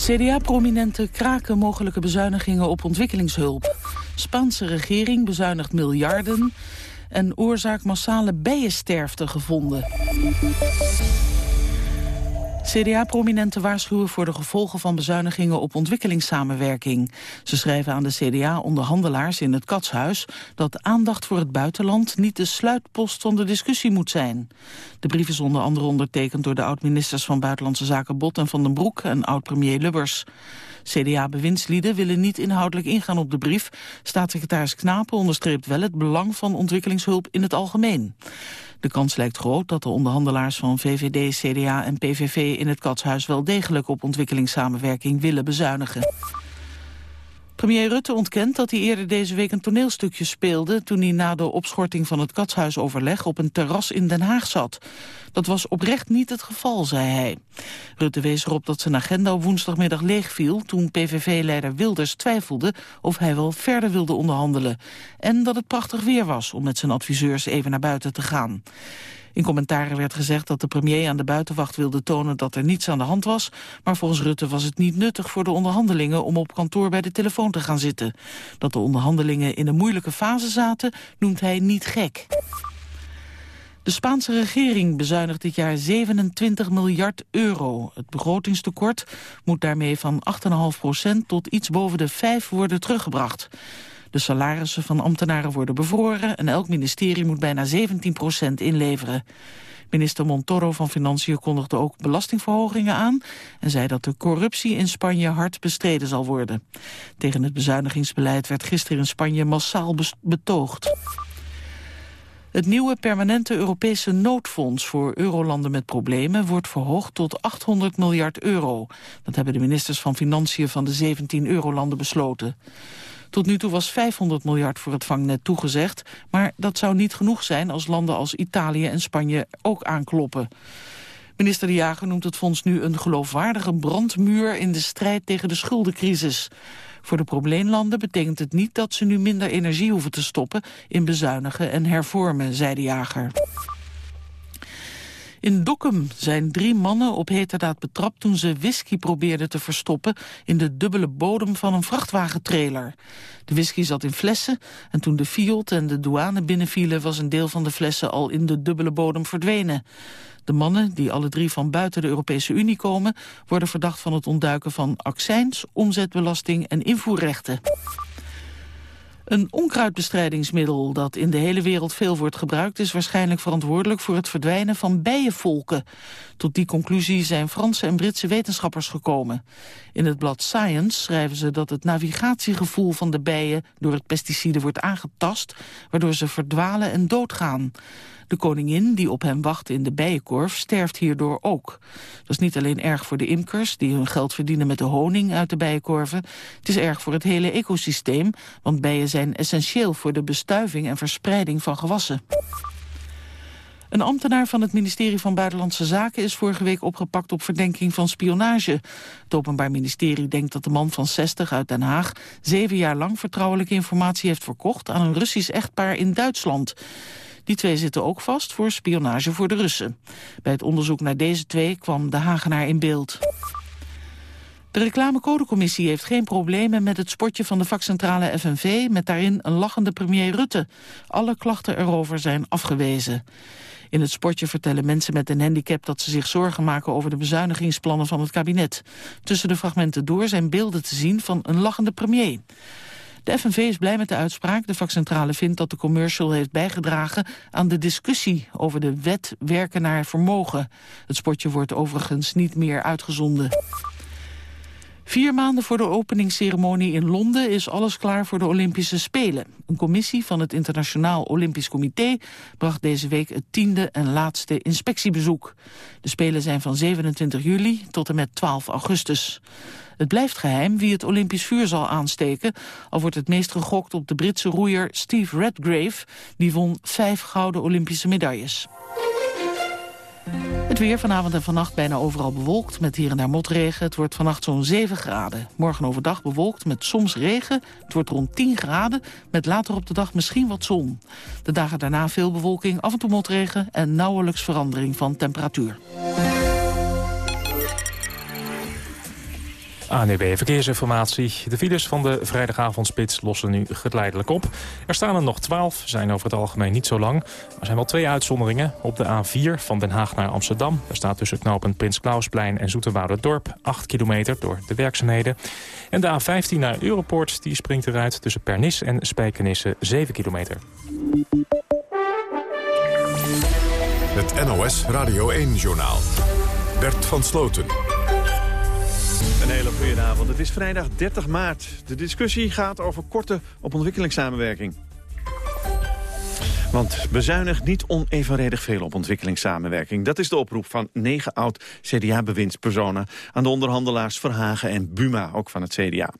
CDA-prominenten kraken mogelijke bezuinigingen op ontwikkelingshulp. Spaanse regering bezuinigt miljarden en oorzaak massale bijensterfte gevonden. CDA-prominenten waarschuwen voor de gevolgen van bezuinigingen op ontwikkelingssamenwerking. Ze schrijven aan de CDA-onderhandelaars in het Katshuis dat aandacht voor het buitenland niet de sluitpost van de discussie moet zijn. De brief is onder andere ondertekend door de oud-ministers van Buitenlandse Zaken Bot en Van den Broek en oud-premier Lubbers. CDA-bewindslieden willen niet inhoudelijk ingaan op de brief. Staatssecretaris Knapen onderstreept wel het belang van ontwikkelingshulp in het algemeen. De kans lijkt groot dat de onderhandelaars van VVD, CDA en PVV in het Katshuis wel degelijk op ontwikkelingssamenwerking willen bezuinigen. Premier Rutte ontkent dat hij eerder deze week een toneelstukje speelde... toen hij na de opschorting van het katshuisoverleg op een terras in Den Haag zat. Dat was oprecht niet het geval, zei hij. Rutte wees erop dat zijn agenda op woensdagmiddag leegviel... toen PVV-leider Wilders twijfelde of hij wel verder wilde onderhandelen. En dat het prachtig weer was om met zijn adviseurs even naar buiten te gaan. In commentaren werd gezegd dat de premier aan de buitenwacht wilde tonen dat er niets aan de hand was, maar volgens Rutte was het niet nuttig voor de onderhandelingen om op kantoor bij de telefoon te gaan zitten. Dat de onderhandelingen in een moeilijke fase zaten, noemt hij niet gek. De Spaanse regering bezuinigt dit jaar 27 miljard euro. Het begrotingstekort moet daarmee van 8,5% tot iets boven de 5 worden teruggebracht. De salarissen van ambtenaren worden bevroren en elk ministerie moet bijna 17 procent inleveren. Minister Montoro van Financiën kondigde ook belastingverhogingen aan... en zei dat de corruptie in Spanje hard bestreden zal worden. Tegen het bezuinigingsbeleid werd gisteren in Spanje massaal betoogd. Het nieuwe permanente Europese noodfonds voor eurolanden met problemen wordt verhoogd tot 800 miljard euro. Dat hebben de ministers van Financiën van de 17 eurolanden besloten. Tot nu toe was 500 miljard voor het vangnet toegezegd, maar dat zou niet genoeg zijn als landen als Italië en Spanje ook aankloppen. Minister De Jager noemt het fonds nu een geloofwaardige brandmuur in de strijd tegen de schuldencrisis. Voor de probleemlanden betekent het niet dat ze nu minder energie hoeven te stoppen in bezuinigen en hervormen, zei De Jager. In Dokkum zijn drie mannen op heterdaad betrapt toen ze whisky probeerden te verstoppen in de dubbele bodem van een vrachtwagentrailer. De whisky zat in flessen en toen de Fiat en de douane binnenvielen was een deel van de flessen al in de dubbele bodem verdwenen. De mannen, die alle drie van buiten de Europese Unie komen, worden verdacht van het ontduiken van accijns, omzetbelasting en invoerrechten. Een onkruidbestrijdingsmiddel dat in de hele wereld veel wordt gebruikt... is waarschijnlijk verantwoordelijk voor het verdwijnen van bijenvolken. Tot die conclusie zijn Franse en Britse wetenschappers gekomen. In het blad Science schrijven ze dat het navigatiegevoel van de bijen... door het pesticide wordt aangetast, waardoor ze verdwalen en doodgaan. De koningin, die op hem wacht in de bijenkorf, sterft hierdoor ook. Dat is niet alleen erg voor de imkers, die hun geld verdienen met de honing uit de bijenkorven. Het is erg voor het hele ecosysteem, want bijen zijn essentieel voor de bestuiving en verspreiding van gewassen. Een ambtenaar van het ministerie van Buitenlandse Zaken is vorige week opgepakt op verdenking van spionage. Het Openbaar Ministerie denkt dat de man van 60 uit Den Haag zeven jaar lang vertrouwelijke informatie heeft verkocht aan een Russisch echtpaar in Duitsland. Die twee zitten ook vast voor spionage voor de Russen. Bij het onderzoek naar deze twee kwam de Hagenaar in beeld. De reclamecodecommissie heeft geen problemen met het spotje van de vakcentrale FNV... met daarin een lachende premier Rutte. Alle klachten erover zijn afgewezen. In het spotje vertellen mensen met een handicap dat ze zich zorgen maken over de bezuinigingsplannen van het kabinet. Tussen de fragmenten door zijn beelden te zien van een lachende premier. De FNV is blij met de uitspraak. De vakcentrale vindt dat de commercial heeft bijgedragen aan de discussie over de wet werken naar vermogen. Het spotje wordt overigens niet meer uitgezonden. Vier maanden voor de openingsceremonie in Londen is alles klaar voor de Olympische Spelen. Een commissie van het Internationaal Olympisch Comité bracht deze week het tiende en laatste inspectiebezoek. De Spelen zijn van 27 juli tot en met 12 augustus. Het blijft geheim wie het Olympisch vuur zal aansteken... al wordt het meest gegokt op de Britse roeier Steve Redgrave... die won vijf gouden Olympische medailles. Het weer vanavond en vannacht bijna overal bewolkt... met hier en daar motregen. Het wordt vannacht zo'n 7 graden. Morgen overdag bewolkt met soms regen. Het wordt rond 10 graden, met later op de dag misschien wat zon. De dagen daarna veel bewolking, af en toe motregen... en nauwelijks verandering van temperatuur. ANEB Verkeersinformatie. De files van de vrijdagavondspits lossen nu geleidelijk op. Er staan er nog 12, zijn over het algemeen niet zo lang. Er zijn wel twee uitzonderingen. Op de A4 van Den Haag naar Amsterdam. Daar staat tussen knooppunt Prins Klausplein en Dorp 8 kilometer door de werkzaamheden. En de A15 naar Europoort die springt eruit tussen Pernis en Spijkenisse 7 kilometer. Het NOS Radio 1-journaal. Bert van Sloten. Een hele goede avond. Het is vrijdag 30 maart. De discussie gaat over korte op ontwikkelingssamenwerking. Want bezuinig niet onevenredig veel op ontwikkelingssamenwerking. Dat is de oproep van negen oud-CDA-bewindspersonen... aan de onderhandelaars Verhagen en Buma, ook van het CDA.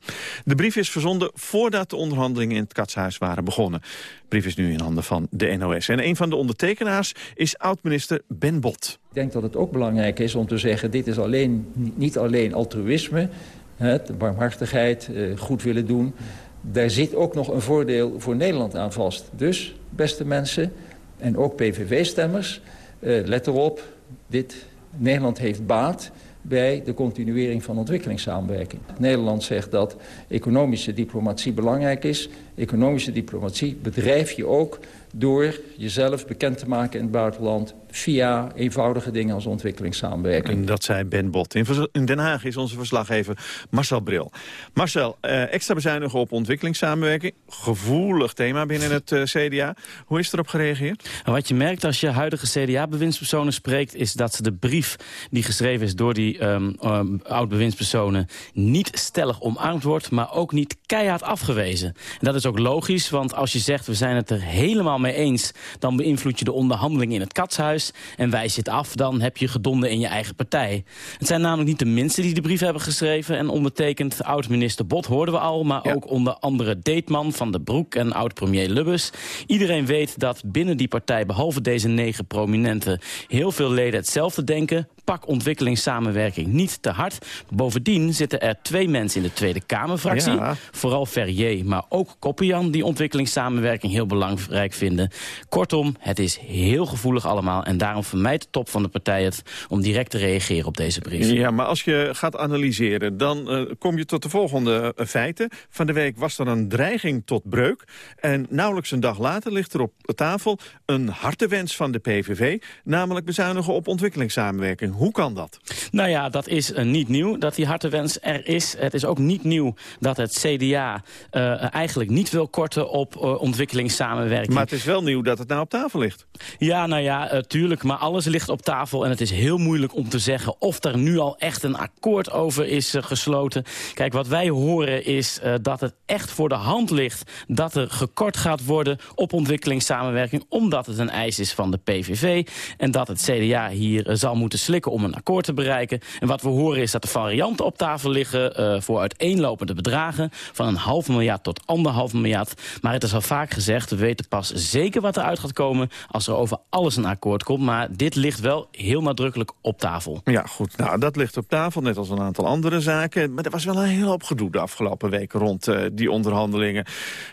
De brief is verzonden voordat de onderhandelingen in het Katshuis waren begonnen. De brief is nu in handen van de NOS. En een van de ondertekenaars is oud-minister Ben Bot. Ik denk dat het ook belangrijk is om te zeggen... dit is alleen, niet alleen altruïsme, de barmhartigheid, eh, goed willen doen daar zit ook nog een voordeel voor Nederland aan vast. Dus, beste mensen, en ook PVV-stemmers, uh, let erop, dit, Nederland heeft baat bij de continuering van ontwikkelingssamenwerking. Nederland zegt dat economische diplomatie belangrijk is. Economische diplomatie bedrijf je ook door jezelf bekend te maken in het buitenland via eenvoudige dingen als ontwikkelingssamenwerking. En dat zei Ben Bot. In Den Haag is onze verslaggever Marcel Bril. Marcel, eh, extra bezuinigen op ontwikkelingssamenwerking. Gevoelig thema binnen het eh, CDA. Hoe is erop gereageerd? Wat je merkt als je huidige CDA-bewindspersonen spreekt... is dat de brief die geschreven is door die um, um, oud-bewindspersonen... niet stellig omarmd wordt, maar ook niet keihard afgewezen. En dat is ook logisch, want als je zegt... we zijn het er helemaal mee eens... dan beïnvloed je de onderhandelingen in het katshuis en wijs je het af, dan heb je gedonden in je eigen partij. Het zijn namelijk niet de minsten die de brief hebben geschreven en ondertekend. Oud-minister Bot hoorden we al, maar ook onder andere Deetman van de Broek en oud-premier Lubbers. Iedereen weet dat binnen die partij, behalve deze negen prominenten, heel veel leden hetzelfde denken pak ontwikkelingssamenwerking niet te hard. Bovendien zitten er twee mensen in de Tweede Kamerfractie. Vooral Ferrier, maar ook Koppian... die ontwikkelingssamenwerking heel belangrijk vinden. Kortom, het is heel gevoelig allemaal... en daarom vermijdt de top van de partij het om direct te reageren op deze brief. Ja, maar als je gaat analyseren, dan uh, kom je tot de volgende uh, feiten. Van de week was er een dreiging tot breuk. En nauwelijks een dag later ligt er op tafel een hartewens van de PVV... namelijk bezuinigen op ontwikkelingssamenwerking. Hoe kan dat? Nou ja, dat is uh, niet nieuw dat die hartewens er is. Het is ook niet nieuw dat het CDA uh, eigenlijk niet wil korten op uh, ontwikkelingssamenwerking. Maar het is wel nieuw dat het nou op tafel ligt. Ja, nou ja, tuurlijk. Maar alles ligt op tafel. En het is heel moeilijk om te zeggen of er nu al echt een akkoord over is gesloten. Kijk, wat wij horen is dat het echt voor de hand ligt... dat er gekort gaat worden op ontwikkelingssamenwerking... omdat het een eis is van de PVV. En dat het CDA hier zal moeten slikken om een akkoord te bereiken. En wat we horen is dat de varianten op tafel liggen... Uh, voor uiteenlopende bedragen van een half miljard tot anderhalf miljard. Maar het is al vaak gezegd, we weten pas zeker wat eruit gaat komen... als er over alles een akkoord komt. Maar dit ligt wel heel nadrukkelijk op tafel. Ja, goed. Nou, dat ligt op tafel, net als een aantal andere zaken. Maar er was wel een heel hoop gedoe de afgelopen weken rond uh, die onderhandelingen.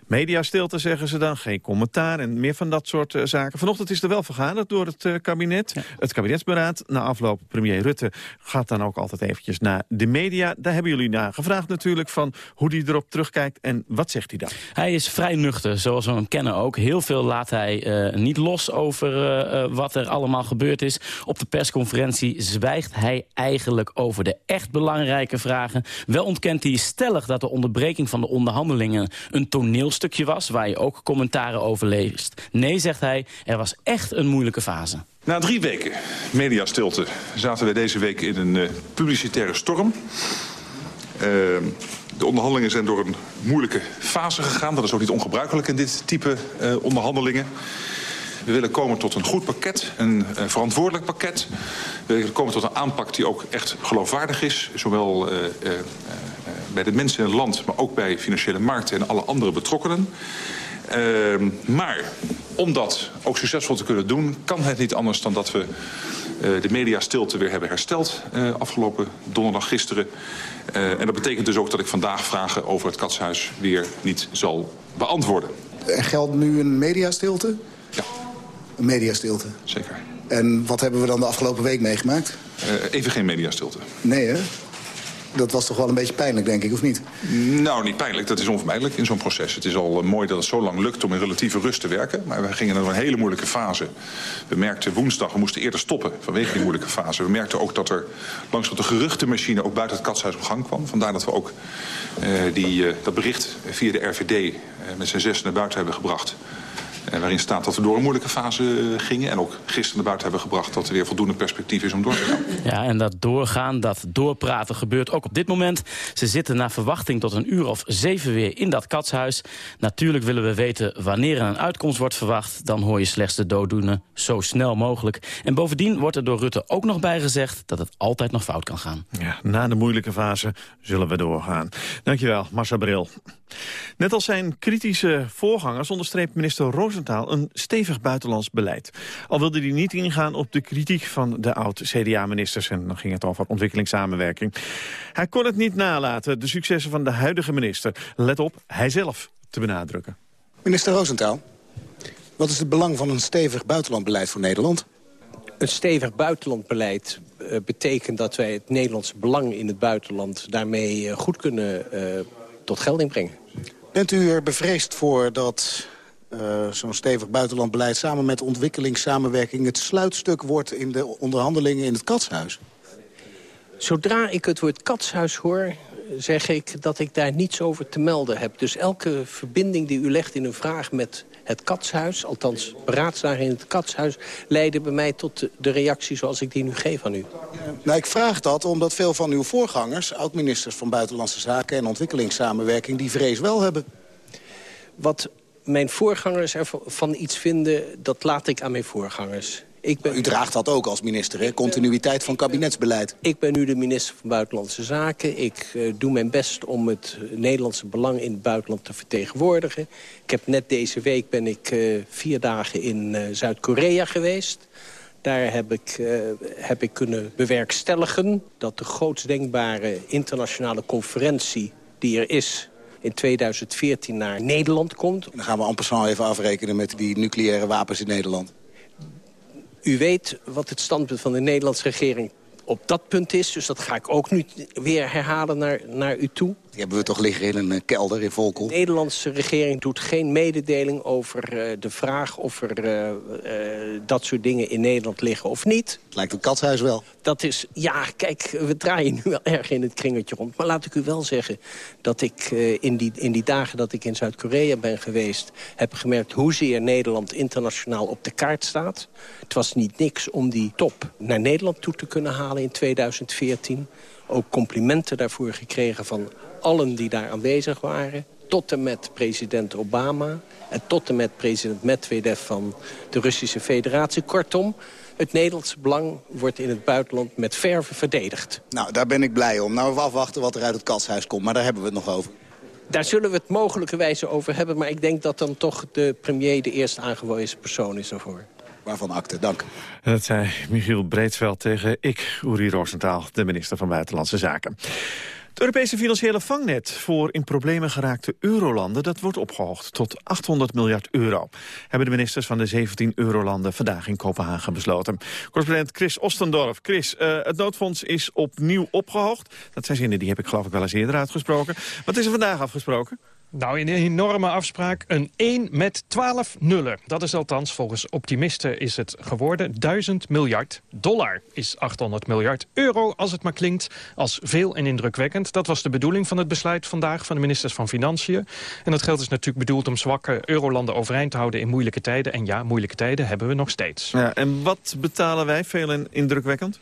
Mediastilte zeggen ze dan, geen commentaar en meer van dat soort uh, zaken. Vanochtend is er wel vergaderd door het kabinet. Ja. Het kabinetsberaad na afloop premier Rutte gaat dan ook altijd eventjes naar de media. Daar hebben jullie naar gevraagd natuurlijk van hoe hij erop terugkijkt. En wat zegt hij dan? Hij is vrij nuchter, zoals we hem kennen ook. Heel veel laat hij uh, niet los over uh, wat er allemaal gebeurd is. Op de persconferentie zwijgt hij eigenlijk over de echt belangrijke vragen. Wel ontkent hij stellig dat de onderbreking van de onderhandelingen een toneelstukje was... waar je ook commentaren over leest. Nee, zegt hij, er was echt een moeilijke fase. Na drie weken mediastilte zaten we deze week in een uh, publicitaire storm. Uh, de onderhandelingen zijn door een moeilijke fase gegaan. Dat is ook niet ongebruikelijk in dit type uh, onderhandelingen. We willen komen tot een goed pakket, een uh, verantwoordelijk pakket. We willen komen tot een aanpak die ook echt geloofwaardig is. Zowel bij de mensen in het land, maar ook bij financiële markten en alle andere betrokkenen. Uh, maar om dat ook succesvol te kunnen doen... kan het niet anders dan dat we uh, de mediastilte weer hebben hersteld... Uh, afgelopen donderdag gisteren. Uh, en dat betekent dus ook dat ik vandaag vragen over het katshuis... weer niet zal beantwoorden. Er geldt nu een mediastilte? Ja. Een mediastilte? Zeker. En wat hebben we dan de afgelopen week meegemaakt? even geen mediastilte. Nee, hè? Dat was toch wel een beetje pijnlijk, denk ik, of niet? Nou, niet pijnlijk. Dat is onvermijdelijk in zo'n proces. Het is al mooi dat het zo lang lukt om in relatieve rust te werken. Maar we gingen naar een hele moeilijke fase. We merkten woensdag, we moesten eerder stoppen vanwege die moeilijke fase. We merkten ook dat er langs de geruchtenmachine ook buiten het katshuis op gang kwam. Vandaar dat we ook uh, die, uh, dat bericht via de RVD met zijn zes naar buiten hebben gebracht. En waarin staat dat we door een moeilijke fase gingen. En ook gisteren naar buiten hebben gebracht dat er weer voldoende perspectief is om door te gaan. Ja, en dat doorgaan, dat doorpraten gebeurt ook op dit moment. Ze zitten naar verwachting tot een uur of zeven weer in dat katshuis. Natuurlijk willen we weten wanneer er een uitkomst wordt verwacht. Dan hoor je slechts de dooddoener zo snel mogelijk. En bovendien wordt er door Rutte ook nog bijgezegd dat het altijd nog fout kan gaan. Ja, na de moeilijke fase zullen we doorgaan. Dankjewel, Marcel Bril. Net als zijn kritische voorgangers onderstreept minister Roosentaal een stevig buitenlands beleid. Al wilde hij niet ingaan op de kritiek van de oud-CDA-ministers... en dan ging het over ontwikkelingssamenwerking. Hij kon het niet nalaten, de successen van de huidige minister. Let op, hij zelf te benadrukken. Minister Roosentaal, wat is het belang van een stevig buitenlandbeleid voor Nederland? Een stevig buitenlandbeleid uh, betekent dat wij het Nederlandse belang in het buitenland... daarmee uh, goed kunnen uh, tot gelding brengen. Bent u er bevreesd voor dat uh, zo'n stevig buitenlandbeleid... samen met ontwikkelingssamenwerking het sluitstuk wordt... in de onderhandelingen in het katshuis? Zodra ik het woord katshuis hoor zeg ik dat ik daar niets over te melden heb. Dus elke verbinding die u legt in een vraag met het katshuis... althans beraadslagen in het katshuis... leidde bij mij tot de, de reactie zoals ik die nu geef aan u. Nou, ik vraag dat omdat veel van uw voorgangers... oud-ministers van Buitenlandse Zaken en Ontwikkelingssamenwerking... die vrees wel hebben. Wat mijn voorgangers ervan iets vinden, dat laat ik aan mijn voorgangers. Ik ben, U draagt dat ook als minister, hè? Continuïteit van kabinetsbeleid. Ik ben nu de minister van Buitenlandse Zaken. Ik uh, doe mijn best om het Nederlandse belang in het buitenland te vertegenwoordigen. Ik heb net deze week ben ik uh, vier dagen in uh, Zuid-Korea geweest. Daar heb ik, heb ik kunnen bewerkstelligen dat de grootst denkbare internationale conferentie die er is in 2014 naar Nederland komt. En dan gaan we passant even afrekenen met die nucleaire wapens in Nederland. U weet wat het standpunt van de Nederlandse regering op dat punt is. Dus dat ga ik ook nu weer herhalen naar, naar u toe. Die hebben we toch liggen in een kelder in Volkel? De Nederlandse regering doet geen mededeling over uh, de vraag... of er uh, uh, dat soort dingen in Nederland liggen of niet. Het lijkt een katshuis wel. Dat is, ja, kijk, we draaien nu wel erg in het kringetje rond. Maar laat ik u wel zeggen dat ik in, die, in die dagen dat ik in Zuid-Korea ben geweest... heb gemerkt hoezeer Nederland internationaal op de kaart staat. Het was niet niks om die top naar Nederland toe te kunnen halen in 2014 ook complimenten daarvoor gekregen van allen die daar aanwezig waren. Tot en met president Obama en tot en met president Medvedev van de Russische federatie. Kortom, het Nederlandse belang wordt in het buitenland met verve verdedigd. Nou, daar ben ik blij om. Nou, we afwachten wat er uit het katshuis komt, maar daar hebben we het nog over. Daar zullen we het mogelijkerwijze over hebben... maar ik denk dat dan toch de premier de eerste aangewezen persoon is daarvoor. Waarvan akte, dank. Dat zei Michiel Breedveld tegen ik, Uri Roosentaal, de minister van Buitenlandse Zaken. Het Europese financiële vangnet voor in problemen geraakte eurolanden... dat wordt opgehoogd tot 800 miljard euro. Hebben de ministers van de 17 eurolanden vandaag in Kopenhagen besloten. Correspondent Chris Ostendorf. Chris, uh, het noodfonds is opnieuw opgehoogd. Dat zijn zinnen die heb ik geloof ik wel eens eerder uitgesproken. Wat is er vandaag afgesproken? Nou, in een enorme afspraak een 1 met 12 nullen. Dat is althans volgens optimisten is het geworden 1000 miljard dollar. Is 800 miljard euro als het maar klinkt als veel en indrukwekkend. Dat was de bedoeling van het besluit vandaag van de ministers van Financiën. En dat geld is natuurlijk bedoeld om zwakke eurolanden overeind te houden in moeilijke tijden. En ja, moeilijke tijden hebben we nog steeds. Ja, en wat betalen wij veel en indrukwekkend?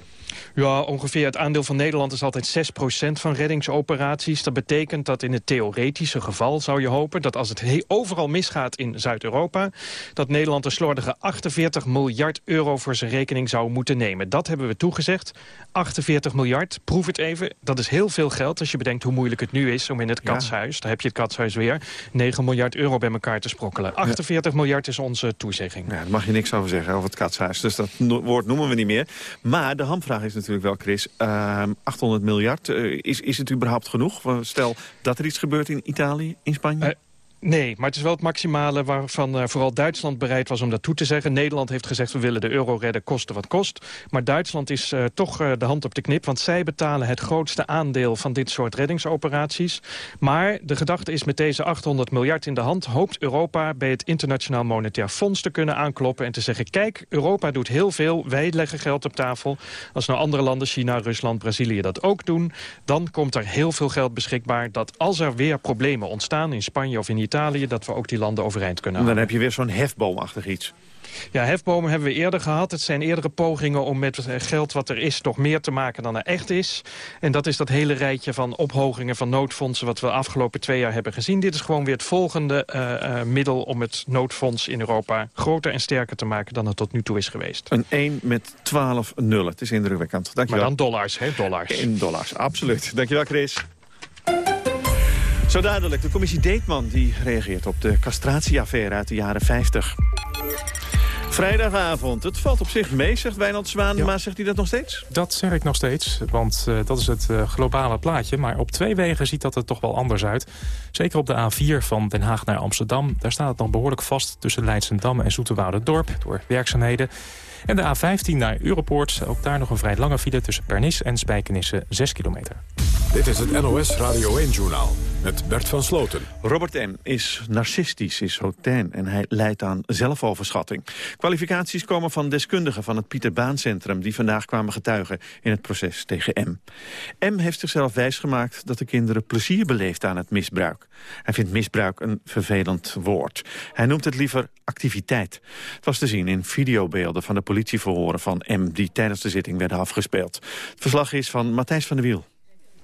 Ja, ongeveer het aandeel van Nederland is altijd 6% van reddingsoperaties. Dat betekent dat in het theoretische geval zou je hopen... dat als het overal misgaat in Zuid-Europa... dat Nederland een slordige 48 miljard euro voor zijn rekening zou moeten nemen. Dat hebben we toegezegd. 48 miljard, proef het even. Dat is heel veel geld als je bedenkt hoe moeilijk het nu is... om in het katshuis, ja. daar heb je het katshuis weer... 9 miljard euro bij elkaar te sprokkelen. 48 ja. miljard is onze toezegging. Ja, daar mag je niks over zeggen, over het katshuis. Dus dat woord noemen we niet meer. Maar de hamvraag is natuurlijk wel, Chris. Uh, 800 miljard, uh, is, is het überhaupt genoeg? Stel dat er iets gebeurt in Italië, in Spanje? Nee, maar het is wel het maximale waarvan uh, vooral Duitsland bereid was om dat toe te zeggen. Nederland heeft gezegd we willen de euro redden koste wat kost. Maar Duitsland is uh, toch uh, de hand op de knip, want zij betalen het grootste aandeel van dit soort reddingsoperaties. Maar de gedachte is met deze 800 miljard in de hand hoopt Europa bij het Internationaal Monetair Fonds te kunnen aankloppen en te zeggen kijk, Europa doet heel veel, wij leggen geld op tafel. Als nou andere landen, China, Rusland, Brazilië dat ook doen, dan komt er heel veel geld beschikbaar dat als er weer problemen ontstaan in Spanje of in Italië... dat we ook die landen overeind kunnen houden. En dan heb je weer zo'n hefboomachtig iets. Ja, hefbomen hebben we eerder gehad. Het zijn eerdere pogingen om met geld wat er is... nog meer te maken dan er echt is. En dat is dat hele rijtje van ophogingen van noodfondsen... wat we de afgelopen twee jaar hebben gezien. Dit is gewoon weer het volgende uh, uh, middel om het noodfonds in Europa... groter en sterker te maken dan het tot nu toe is geweest. Een 1 met 12 nullen. Het is indrukwekkend. Dankjewel. Maar dan dollars, hè? Dollars. In dollars, absoluut. Dankjewel, Chris. Zo dadelijk, de commissie Deetman die reageert op de castratieaffaire uit de jaren 50. Vrijdagavond. Het valt op zich mee, zegt Wijnald Zwaan. Maar zegt hij dat nog steeds? Dat zeg ik nog steeds, want uh, dat is het uh, globale plaatje. Maar op twee wegen ziet dat er toch wel anders uit. Zeker op de A4 van Den Haag naar Amsterdam. Daar staat het nog behoorlijk vast tussen Leidsendam en Dorp door werkzaamheden. En de A15 naar Europoort. Ook daar nog een vrij lange file tussen Pernis en Spijkenisse, 6 kilometer. Dit is het NOS Radio 1-journaal met Bert van Sloten. Robert M. is narcistisch, is hotain en hij leidt aan zelfoverschatting. Kwalificaties komen van deskundigen van het Pieter Baan Centrum... die vandaag kwamen getuigen in het proces tegen M. M heeft zichzelf wijsgemaakt dat de kinderen plezier beleeft aan het misbruik. Hij vindt misbruik een vervelend woord. Hij noemt het liever activiteit. Het was te zien in videobeelden van de politieverhoren van M... die tijdens de zitting werden afgespeeld. Het verslag is van Matthijs van der Wiel.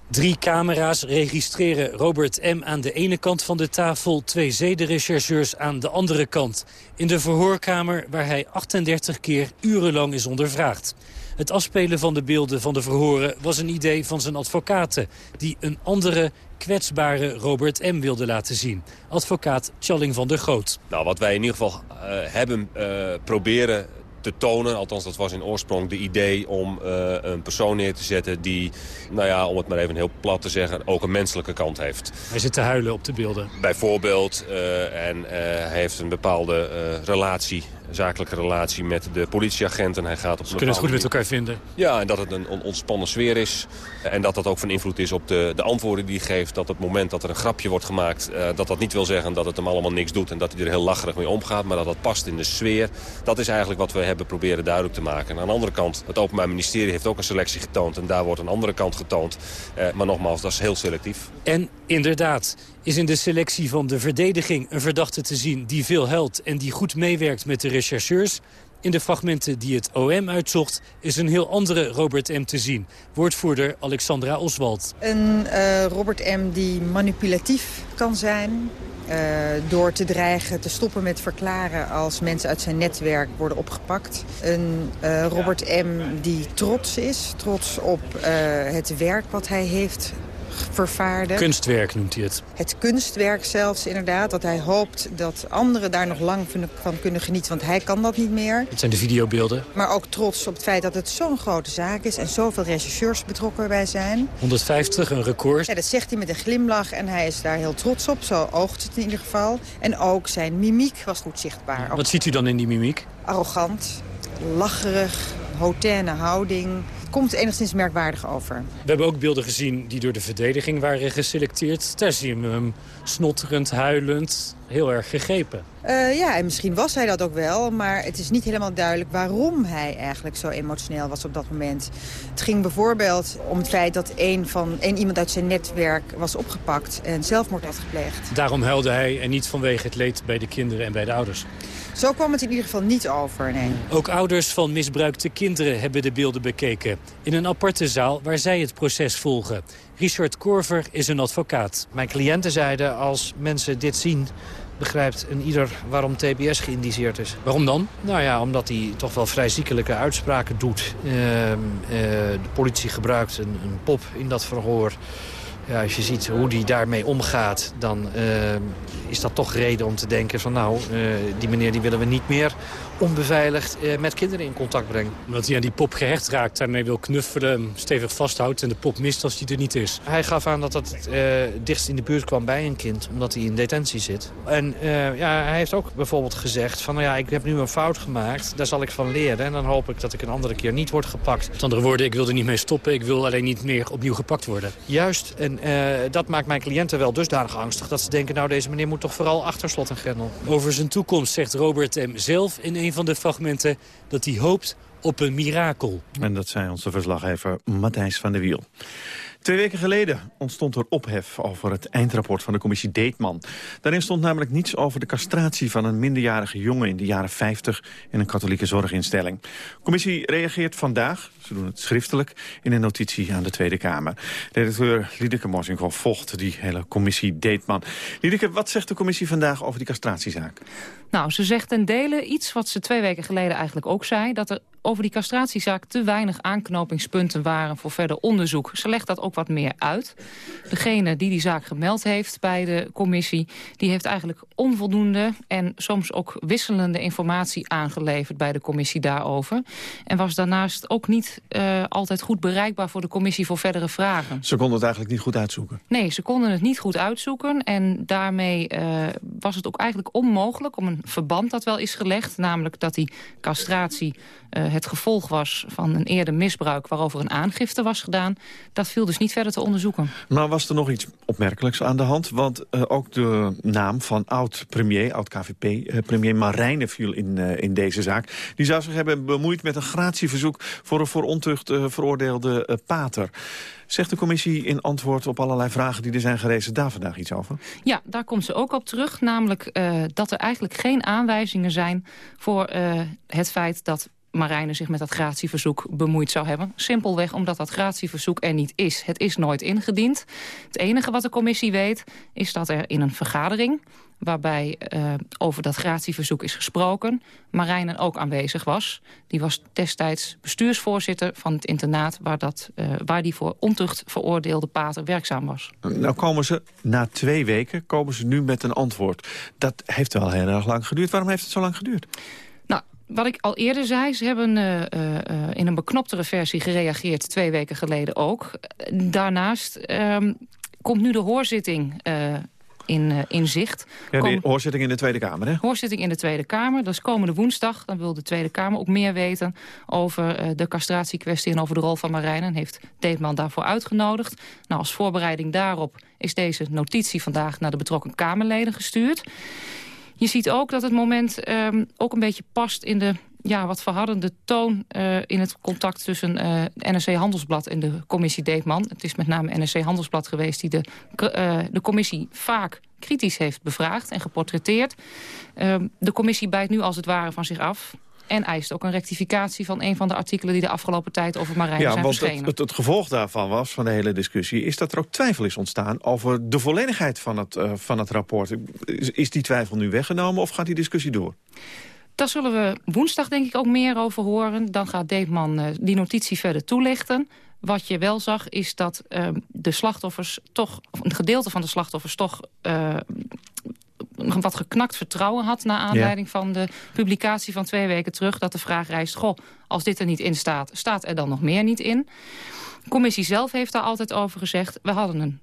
Drie camera's registreren Robert M. aan de ene kant van de tafel... twee zedenrechercheurs aan de andere kant. In de verhoorkamer waar hij 38 keer urenlang is ondervraagd. Het afspelen van de beelden van de verhoren was een idee van zijn advocaten... die een andere, kwetsbare Robert M. wilde laten zien. Advocaat Challing van der Groot. Nou, wat wij in ieder geval uh, hebben uh, proberen te tonen. Althans, dat was in oorsprong de idee om uh, een persoon neer te zetten... die, nou ja, om het maar even heel plat te zeggen, ook een menselijke kant heeft. Hij zit te huilen op de beelden. Bijvoorbeeld. Uh, en uh, hij heeft een bepaalde relatie zakelijke relatie met de politieagenten. Hij gaat op Ze kunnen het goed met elkaar vinden. Ja, en dat het een ontspannen sfeer is. En dat dat ook van invloed is op de, de antwoorden die hij geeft. Dat op het moment dat er een grapje wordt gemaakt... Uh, dat dat niet wil zeggen dat het hem allemaal niks doet... en dat hij er heel lacherig mee omgaat, maar dat dat past in de sfeer. Dat is eigenlijk wat we hebben proberen duidelijk te maken. En aan de andere kant, het Openbaar Ministerie heeft ook een selectie getoond... en daar wordt een andere kant getoond. Uh, maar nogmaals, dat is heel selectief. En inderdaad, is in de selectie van de verdediging een verdachte te zien... die veel helpt en die goed meewerkt met de rechercheurs. In de fragmenten die het OM uitzocht is een heel andere Robert M. te zien. Woordvoerder Alexandra Oswald. Een uh, Robert M. die manipulatief kan zijn... Uh, door te dreigen te stoppen met verklaren als mensen uit zijn netwerk worden opgepakt. Een uh, Robert M. die trots is, trots op het werk wat hij heeft Kunstwerk noemt hij het. Het kunstwerk zelfs inderdaad. Dat hij hoopt dat anderen daar nog lang van kunnen genieten. Want hij kan dat niet meer. Het zijn de videobeelden. Maar ook trots op het feit dat het zo'n grote zaak is. En zoveel rechercheurs betrokken bij zijn. 150, een record. Ja, dat zegt hij met een glimlach. En hij is daar heel trots op. Zo oogt het in ieder geval. En ook zijn mimiek was goed zichtbaar. Wat ziet u dan in die mimiek? Arrogant, lacherig, hautaine houding komt enigszins merkwaardig over. We hebben ook beelden gezien die door de verdediging waren geselecteerd. Daar zien we hem snotterend, huilend, heel erg gegrepen. Uh, ja, en misschien was hij dat ook wel, maar het is niet helemaal duidelijk waarom hij eigenlijk zo emotioneel was op dat moment. Het ging bijvoorbeeld om het feit dat een, van, een iemand uit zijn netwerk was opgepakt en zelfmoord had gepleegd. Daarom huilde hij en niet vanwege het leed bij de kinderen en bij de ouders. Zo kwam het in ieder geval niet over, nee. Ook ouders van misbruikte kinderen hebben de beelden bekeken. In een aparte zaal waar zij het proces volgen. Richard Korver is een advocaat. Mijn cliënten zeiden als mensen dit zien begrijpt een ieder waarom TBS geïndiceerd is. Waarom dan? Nou ja, omdat hij toch wel vrij ziekelijke uitspraken doet. Uh, uh, de politie gebruikt een, een, pop in dat verhoor. Ja, als je ziet hoe die daarmee omgaat, dan uh, is dat toch reden om te denken van nou, die meneer die willen we niet meer onbeveiligd uh, met kinderen in contact brengt. Omdat hij aan die pop gehecht raakt, daarmee wil knuffelen, hem stevig vasthoudt... en de pop mist als hij er niet is. Hij gaf aan dat het uh, dichtst in de buurt kwam bij een kind, omdat hij in detentie zit. En uh, ja, hij heeft ook bijvoorbeeld gezegd van, nou ja, ik heb nu een fout gemaakt, daar zal ik van leren. En dan hoop ik dat ik een andere keer niet word gepakt. Met andere woorden, ik wil er niet mee stoppen, ik wil alleen niet meer opnieuw gepakt worden. Juist, en dat maakt mijn cliënten wel dusdanig angstig dat ze denken, nou deze meneer moet toch vooral achter slot en grendel. Over zijn toekomst zegt Robert M. zelf in een van de fragmenten dat hij hoopt op een mirakel. En dat zei onze verslaggever Matthijs van der Wiel. Twee weken geleden ontstond er ophef over het eindrapport van de commissie Deetman. Daarin stond namelijk niets over de castratie van een minderjarige jongen in de jaren 50 in een katholieke zorginstelling. De commissie reageert vandaag, ze doen het schriftelijk, in een notitie aan de Tweede Kamer. Redacteur Liedeke Morsinghoff volgt die hele commissie Deetman. Liedeke, wat zegt de commissie vandaag over die castratiezaak? Nou, ze zegt ten dele iets wat ze twee weken geleden eigenlijk ook zei... dat er over die castratiezaak te weinig aanknopingspunten waren voor verder onderzoek. Ze legt dat ook wat meer uit. Degene die die zaak gemeld heeft bij de commissie... die heeft eigenlijk onvoldoende en soms ook wisselende informatie aangeleverd... bij de commissie daarover. En was daarnaast ook niet uh, altijd goed bereikbaar voor de commissie voor verdere vragen. Ze konden het eigenlijk niet goed uitzoeken? Nee, ze konden het niet goed uitzoeken. En daarmee uh, was het ook eigenlijk onmogelijk om een verband dat wel is gelegd. Namelijk dat die castratie uh, het gevolg was van een eerder misbruik... waarover een aangifte was gedaan. Dat viel dus niet verder te onderzoeken. Maar was er nog iets opmerkelijks aan de hand? Want uh, ook de naam van oud-premier, oud-KVP-premier Marijnen viel in, uh, in deze zaak. Die zou zich hebben bemoeid met een gratieverzoek... voor een voor ontucht veroordeelde pater. Zegt de commissie in antwoord op allerlei vragen die er zijn gerezen daar vandaag iets over? Ja, daar komt ze ook op terug. Namelijk uh, dat er eigenlijk geen aanwijzingen zijn voor uh, het feit dat Marijnen zich met dat gratieverzoek bemoeid zou hebben. Simpelweg omdat dat gratieverzoek er niet is. Het is nooit ingediend. Het enige wat de commissie weet is dat er in een vergadering waarbij uh, over dat gratieverzoek is gesproken. Marijnen ook aanwezig was. Die was destijds bestuursvoorzitter van het internaat... waar, dat, uh, waar die voor ontucht veroordeelde pater werkzaam was. Nou komen ze na twee weken komen ze nu met een antwoord. Dat heeft wel heel erg lang geduurd. Waarom heeft het zo lang geduurd? Wat ik al eerder zei, ze hebben uh, uh, in een beknoptere versie gereageerd... twee weken geleden ook. Daarnaast um, komt nu de hoorzitting uh, in, in zicht. Ja, de hoorzitting in de Tweede Kamer, hè? Hoorzitting in de Tweede Kamer. Dat is komende woensdag. Dan wil de Tweede Kamer ook meer weten over de castratiekwestie... en over de rol van Marijnen. Heeft Deetman daarvoor uitgenodigd. Nou, als voorbereiding daarop is deze notitie vandaag... naar de betrokken Kamerleden gestuurd. Je ziet ook dat het moment um, ook een beetje past in de ja, wat verhardende toon uh, in het contact tussen uh, NRC Handelsblad en de commissie Deetman. Het is met name NRC Handelsblad geweest die de, uh, de commissie vaak kritisch heeft bevraagd en geportretteerd. de commissie bijt nu als het ware van zich af. En eist ook een rectificatie van een van de artikelen... die de afgelopen tijd over Marijn ja, zijn want verschenen. Het, het, het, gevolg daarvan was, van de hele discussie... is dat er ook twijfel is ontstaan over de volledigheid van het, uh, van het rapport. Is, is die twijfel nu weggenomen of gaat die discussie door? Daar zullen we woensdag denk ik ook meer over horen. Dan gaat Deetman uh, die notitie verder toelichten. Wat je wel zag is dat uh, de slachtoffers toch... een gedeelte van de slachtoffers toch... Uh, een wat geknakt vertrouwen had... na aanleiding ja. van de publicatie van twee weken terug... dat de vraag rijst, goh, als dit er niet in staat... staat er dan nog meer niet in? De commissie zelf heeft daar altijd over gezegd... we hadden een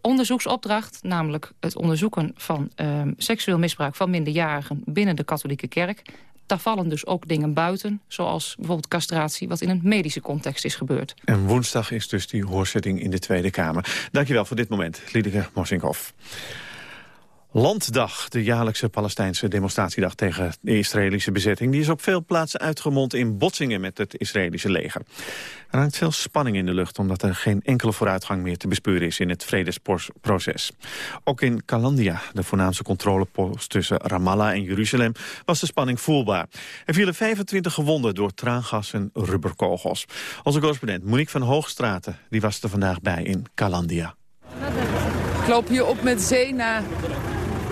onderzoeksopdracht, namelijk het onderzoeken van uh, seksueel misbruik van minderjarigen binnen de katholieke kerk. Daar vallen dus ook dingen buiten, zoals bijvoorbeeld castratie, wat in een medische context is gebeurd. En woensdag is dus die hoorzitting in de Tweede Kamer. Dankjewel voor dit moment, Liedeke Morsinkhoff. Landdag, de jaarlijkse Palestijnse demonstratiedag tegen de Israëlische bezetting... die is op veel plaatsen uitgemond in botsingen met het Israëlische leger. Er hangt veel spanning in de lucht... omdat er geen enkele vooruitgang meer te bespeuren is in het vredesproces. Ook in Kalandia, de voornaamste controlepost tussen Ramallah en Jeruzalem... was de spanning voelbaar. Er vielen 25 gewonden door traangas en rubberkogels. Onze correspondent Monique van Hoogstraten die was er vandaag bij in Kalandia. Ik loop hier op met Zena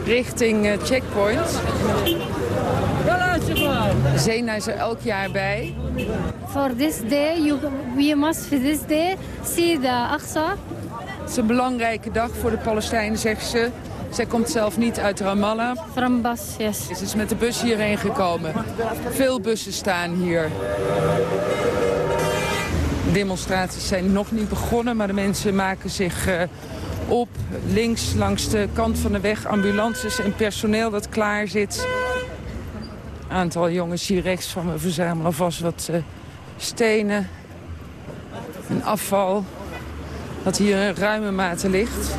richting uh, checkpoint. Zena is er elk jaar bij. For this day, you, we must for this day see the Aqsa. Het is een belangrijke dag voor de Palestijnen, zegt ze. Zij komt zelf niet uit Ramallah. From bus, yes. Ze is met de bus hierheen gekomen. Veel bussen staan hier. De demonstraties zijn nog niet begonnen, maar de mensen maken zich uh, op. Links langs de kant van de weg ambulances en personeel dat klaar zit. Een aantal jongens hier rechts van me verzamelen alvast wat uh, stenen en afval. Dat hier in ruime mate ligt.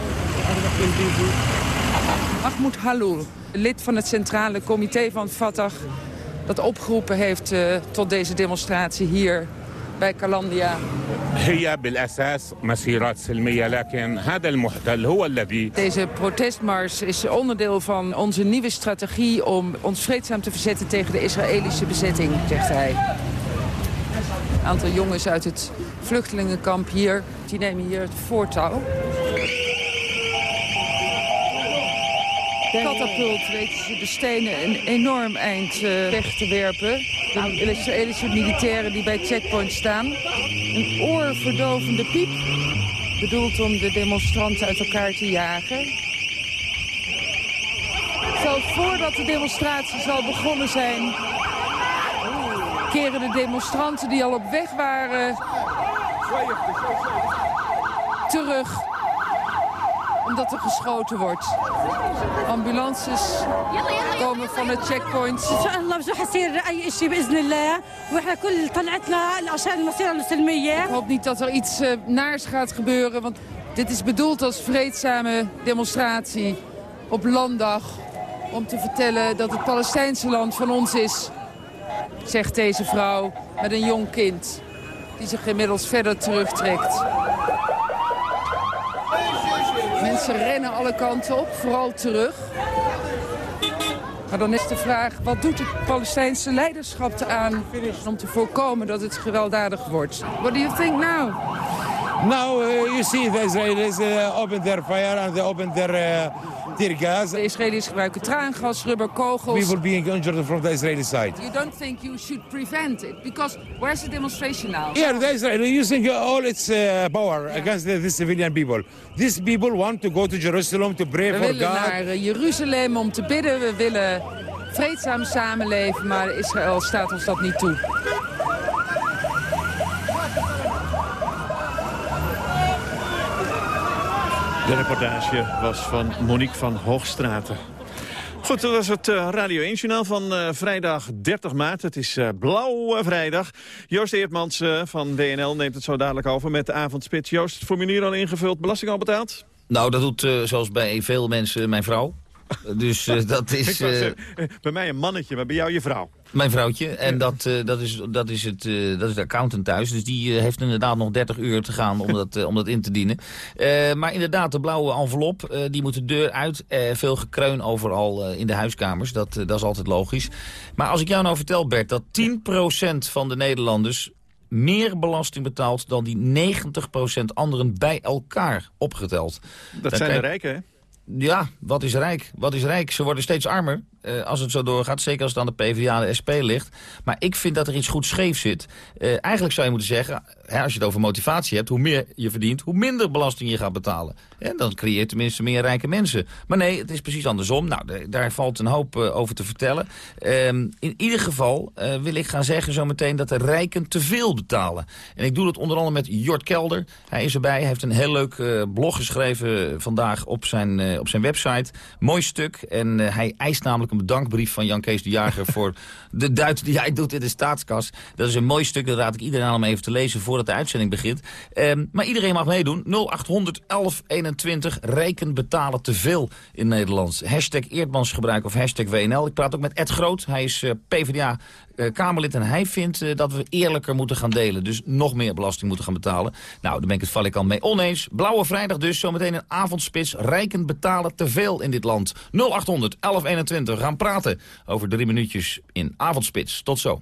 Mahmoud Haloul, lid van het centrale comité van Fatah... dat opgeroepen heeft uh, tot deze demonstratie hier bij Kalandia. Deze protestmars is onderdeel van onze nieuwe strategie om ons vreedzaam te verzetten tegen de Israëlische bezetting, zegt hij. Een aantal jongens uit het vluchtelingenkamp hier, die nemen hier het voortouw. Katapult weten ze de stenen een enorm eind uh, weg te werpen. De Israëlische militairen die bij checkpoint staan. Een oorverdovende piep, bedoeld om de demonstranten uit elkaar te jagen. Zelfs voordat de demonstratie zal begonnen zijn... keren de demonstranten die al op weg waren... terug omdat er geschoten wordt. Ambulances komen van het checkpoint. Ik hoop niet dat er iets uh, naars gaat gebeuren, want dit is bedoeld als vreedzame demonstratie op landdag. Om te vertellen dat het Palestijnse land van ons is, zegt deze vrouw met een jong kind. Die zich inmiddels verder terugtrekt. Mensen rennen alle kanten op, vooral terug. Maar dan is de vraag, wat doet het Palestijnse leiderschap eraan om te voorkomen dat het gewelddadig wordt? What do you think now? Now uh, you see the Israelis uh, open their fire and they open their uh, tear gas. De Israëli's gebruiken traangas, rubberkogels. People being injured from the Israeli side. You don't think you should prevent it because where's the demonstration now? Yeah, the Israeli using all its uh, power yeah. against the, the, civilian people. These people want to go to Jerusalem to pray We for God. We willen naar Jeruzalem om te bidden. We willen vreedzaam samenleven, maar Israël staat ons dat niet toe. De reportage was van Monique van Hoogstraten. Goed, dat was het uh, Radio 1-journaal van uh, vrijdag 30 maart. Het is uh, Blauwe Vrijdag. Joost Eertmans van WNL neemt het zo dadelijk over met de avondspits. Joost, formulier al ingevuld, belasting al betaald? Nou, dat doet zoals bij veel mensen mijn vrouw. Dus dat is... bij mij een mannetje, maar bij jou je vrouw. Mijn vrouwtje. En dat, uh, dat, is, dat, is het, dat is de accountant thuis. Dus die heeft inderdaad nog 30 uur te gaan om dat, om dat in te dienen. maar inderdaad, de blauwe envelop, die moet de deur uit. veel gekreun overal in de huiskamers. Dat, dat is altijd logisch. Maar als ik jou nou vertel, Bert, dat 10% van de Nederlanders meer belasting betaalt dan die 90% anderen bij elkaar opgeteld. Dat zijn de rijken, hè? Ja, wat is rijk? Wat is rijk? Ze worden steeds armer uh, als het zo doorgaat. Zeker als het aan de PvdA en de SP ligt. Maar ik vind dat er iets goed scheef zit. Uh, eigenlijk zou je moeten zeggen, hè, als je het over motivatie hebt... hoe meer je verdient, hoe minder belasting je gaat betalen. En dan creëer je tenminste meer rijke mensen. Maar nee, het is precies andersom. Nou, daar valt een hoop uh, over te vertellen. in ieder geval wil ik gaan zeggen zometeen dat de rijken te veel betalen. En ik doe dat onder andere met Jort Kelder. Hij is erbij, hij heeft een heel leuk blog geschreven vandaag op zijn, op zijn website. Mooi stuk. En hij eist namelijk een bedankbrief van Jan Kees de Jager... voor de duit die hij doet in de staatskas. Dat is een mooi stuk, dat raad ik iedereen aan om even te lezen... voordat de uitzending begint. Um, maar iedereen mag meedoen. 0800 1121. Rijken betalen te veel in Nederland. Hashtag of hashtag WNL. Ik praat ook met Ed Groot. Hij is uh, PvdA uh, Kamerlid en hij vindt uh, dat we eerlijker moeten gaan delen. Dus nog meer belasting moeten gaan betalen. Nou, daar ben ik het val ik al mee oneens. Blauwe vrijdag dus, zometeen een avondspits. Rijken betalen te veel in dit land. 0800 1121. We gaan praten over drie minuutjes in avondspits. Tot zo.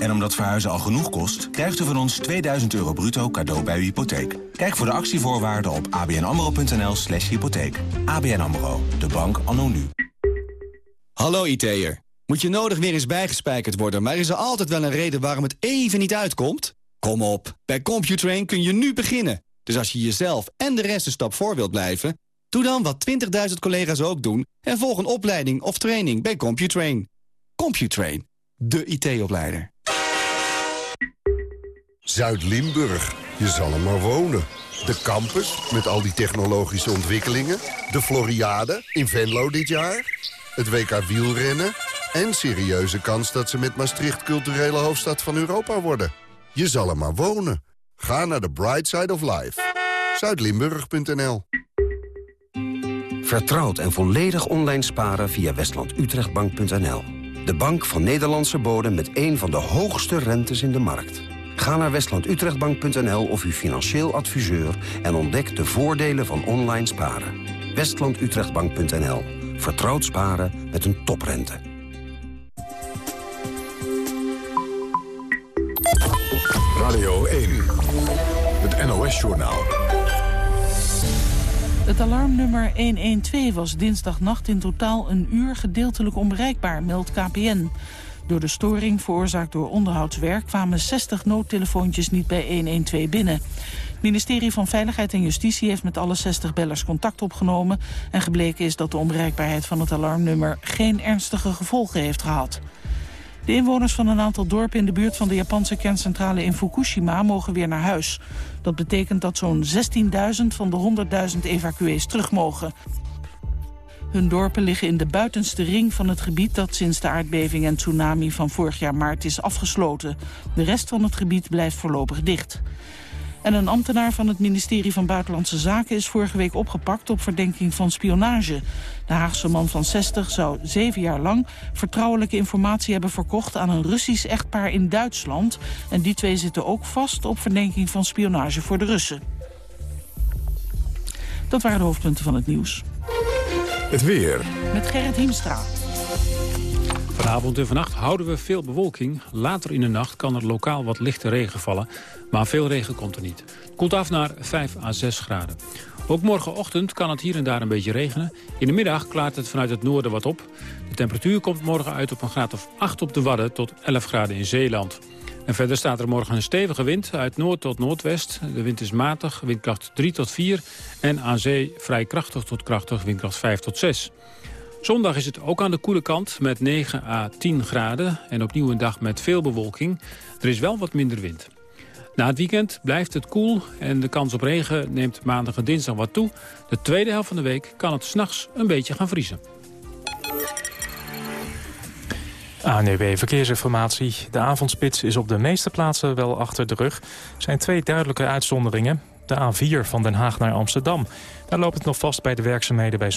En omdat verhuizen al genoeg kost, krijgt u van ons 2000 euro bruto cadeau bij uw hypotheek. Kijk voor de actievoorwaarden op abnamro.nl slash hypotheek. ABN AMRO, de bank anno nu. Hallo IT'er. Moet je nodig weer eens bijgespijkerd worden, maar is er altijd wel een reden waarom het even niet uitkomt? Kom op, bij Computrain kun je nu beginnen. Dus als je jezelf en de rest een stap voor wilt blijven... doe dan wat 20.000 collega's ook doen... en volg een opleiding of training bij Computrain. Computrain, de IT-opleider. Zuid-Limburg, je zal er maar wonen. De campus, met al die technologische ontwikkelingen. De Floriade, in Venlo dit jaar. Het WK wielrennen. En serieuze kans dat ze met Maastricht culturele hoofdstad van Europa worden. Je zal er maar wonen. Ga naar de Bright Side of Life. Zuidlimburg.nl Vertrouwd en volledig online sparen via westlandutrechtbank.nl. De bank van Nederlandse bodem met een van de hoogste rentes in de markt. Ga naar westlandutrechtbank.nl of uw financieel adviseur... en ontdek de voordelen van online sparen. westlandutrechtbank.nl. Vertrouwd sparen met een toprente. Radio 1, het NOS-journaal. Het alarmnummer 112 was dinsdagnacht in totaal een uur gedeeltelijk onbereikbaar, meldt KPN. Door de storing veroorzaakt door onderhoudswerk kwamen 60 noodtelefoontjes niet bij 112 binnen. Het ministerie van Veiligheid en Justitie heeft met alle 60 bellers contact opgenomen... en gebleken is dat de onbereikbaarheid van het alarmnummer geen ernstige gevolgen heeft gehad. De inwoners van een aantal dorpen in de buurt van de Japanse kerncentrale in Fukushima mogen weer naar huis. Dat betekent dat zo'n 16.000 van de 100.000 evacuees terug mogen. Hun dorpen liggen in de buitenste ring van het gebied dat sinds de aardbeving en tsunami van vorig jaar maart is afgesloten. De rest van het gebied blijft voorlopig dicht. En een ambtenaar van het ministerie van Buitenlandse Zaken is vorige week opgepakt op verdenking van spionage. De Haagse man van 60 zou zeven jaar lang vertrouwelijke informatie hebben verkocht aan een Russisch echtpaar in Duitsland. En die twee zitten ook vast op verdenking van spionage voor de Russen. Dat waren de hoofdpunten van het nieuws. Het weer. Met Gerrit Hiemstra. Vanavond en vannacht houden we veel bewolking. Later in de nacht kan er lokaal wat lichte regen vallen. Maar veel regen komt er niet. Het koelt af naar 5 à 6 graden. Ook morgenochtend kan het hier en daar een beetje regenen. In de middag klaart het vanuit het noorden wat op. De temperatuur komt morgen uit op een graad of 8 op de Wadden tot 11 graden in Zeeland. En verder staat er morgen een stevige wind uit noord tot noordwest. De wind is matig, windkracht 3 tot 4. En aan zee vrij krachtig tot krachtig, windkracht 5 tot 6. Zondag is het ook aan de koele kant met 9 à 10 graden. En opnieuw een dag met veel bewolking. Er is wel wat minder wind. Na het weekend blijft het koel en de kans op regen neemt maandag en dinsdag wat toe. De tweede helft van de week kan het s'nachts een beetje gaan vriezen. ANUW Verkeersinformatie. De avondspits is op de meeste plaatsen wel achter de rug. Er zijn twee duidelijke uitzonderingen. De A4 van Den Haag naar Amsterdam. Daar loopt het nog vast bij de werkzaamheden bij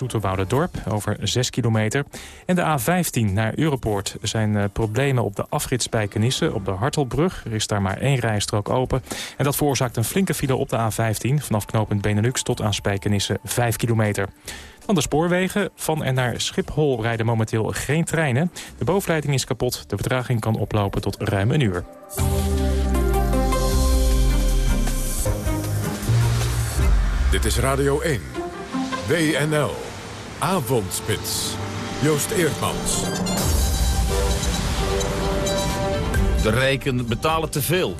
Dorp over 6 kilometer. En de A15 naar Europoort zijn uh, problemen op de afrit Spijkenisse, op de Hartelbrug. Er is daar maar één rijstrook open. En dat veroorzaakt een flinke file op de A15, vanaf knooppunt Benelux tot aan Spijkenisse 5 kilometer. Van de spoorwegen van en naar Schiphol rijden momenteel geen treinen. De bovenleiding is kapot, de vertraging kan oplopen tot ruim een uur. Dit is Radio 1. WNL. Avondspits. Joost Eerdmans. De rijken betalen te veel.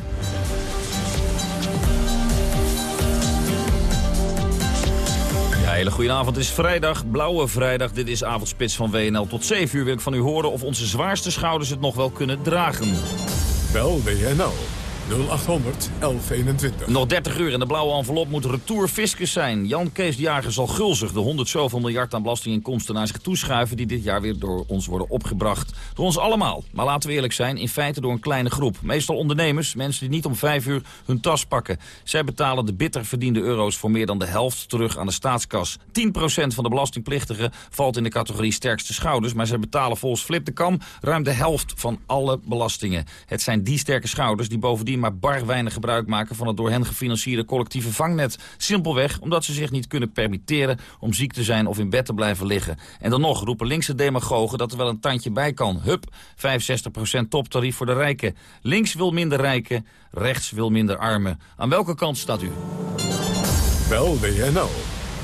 Hele goede avond. Het is vrijdag, blauwe vrijdag. Dit is Avondspits van WNL. Tot 7 uur wil ik van u horen of onze zwaarste schouders het nog wel kunnen dragen. Bel WNL 0800 1121. Nog 30 uur en de blauwe envelop moet retour fiscus zijn. Jan Kees de Jager zal gulzig de 100 zoveel miljard aan belastinginkomsten naar zich toeschuiven... die dit jaar weer door ons worden opgebracht. Door ons allemaal. Maar laten we eerlijk zijn, in feite door een kleine groep. Meestal ondernemers, mensen die niet om 5 uur hun tas pakken. Zij betalen de bitter verdiende euro's voor meer dan de helft terug aan de staatskas. 10% van de belastingplichtigen valt in de categorie sterkste schouders... maar zij betalen volgens Flip de Kam ruim de helft van alle belastingen. Het zijn die sterke schouders die bovendien maar bar weinig gebruik maken van het door hen gefinancierde collectieve vangnet. Simpelweg omdat ze zich niet kunnen permitteren om ziek te zijn of in bed te blijven liggen. En dan nog roepen linkse demagogen dat er wel een tandje bij kan. Hup, 65% toptarief voor de rijken. Links wil minder rijken, rechts wil minder armen. Aan welke kant staat u? Bel WNL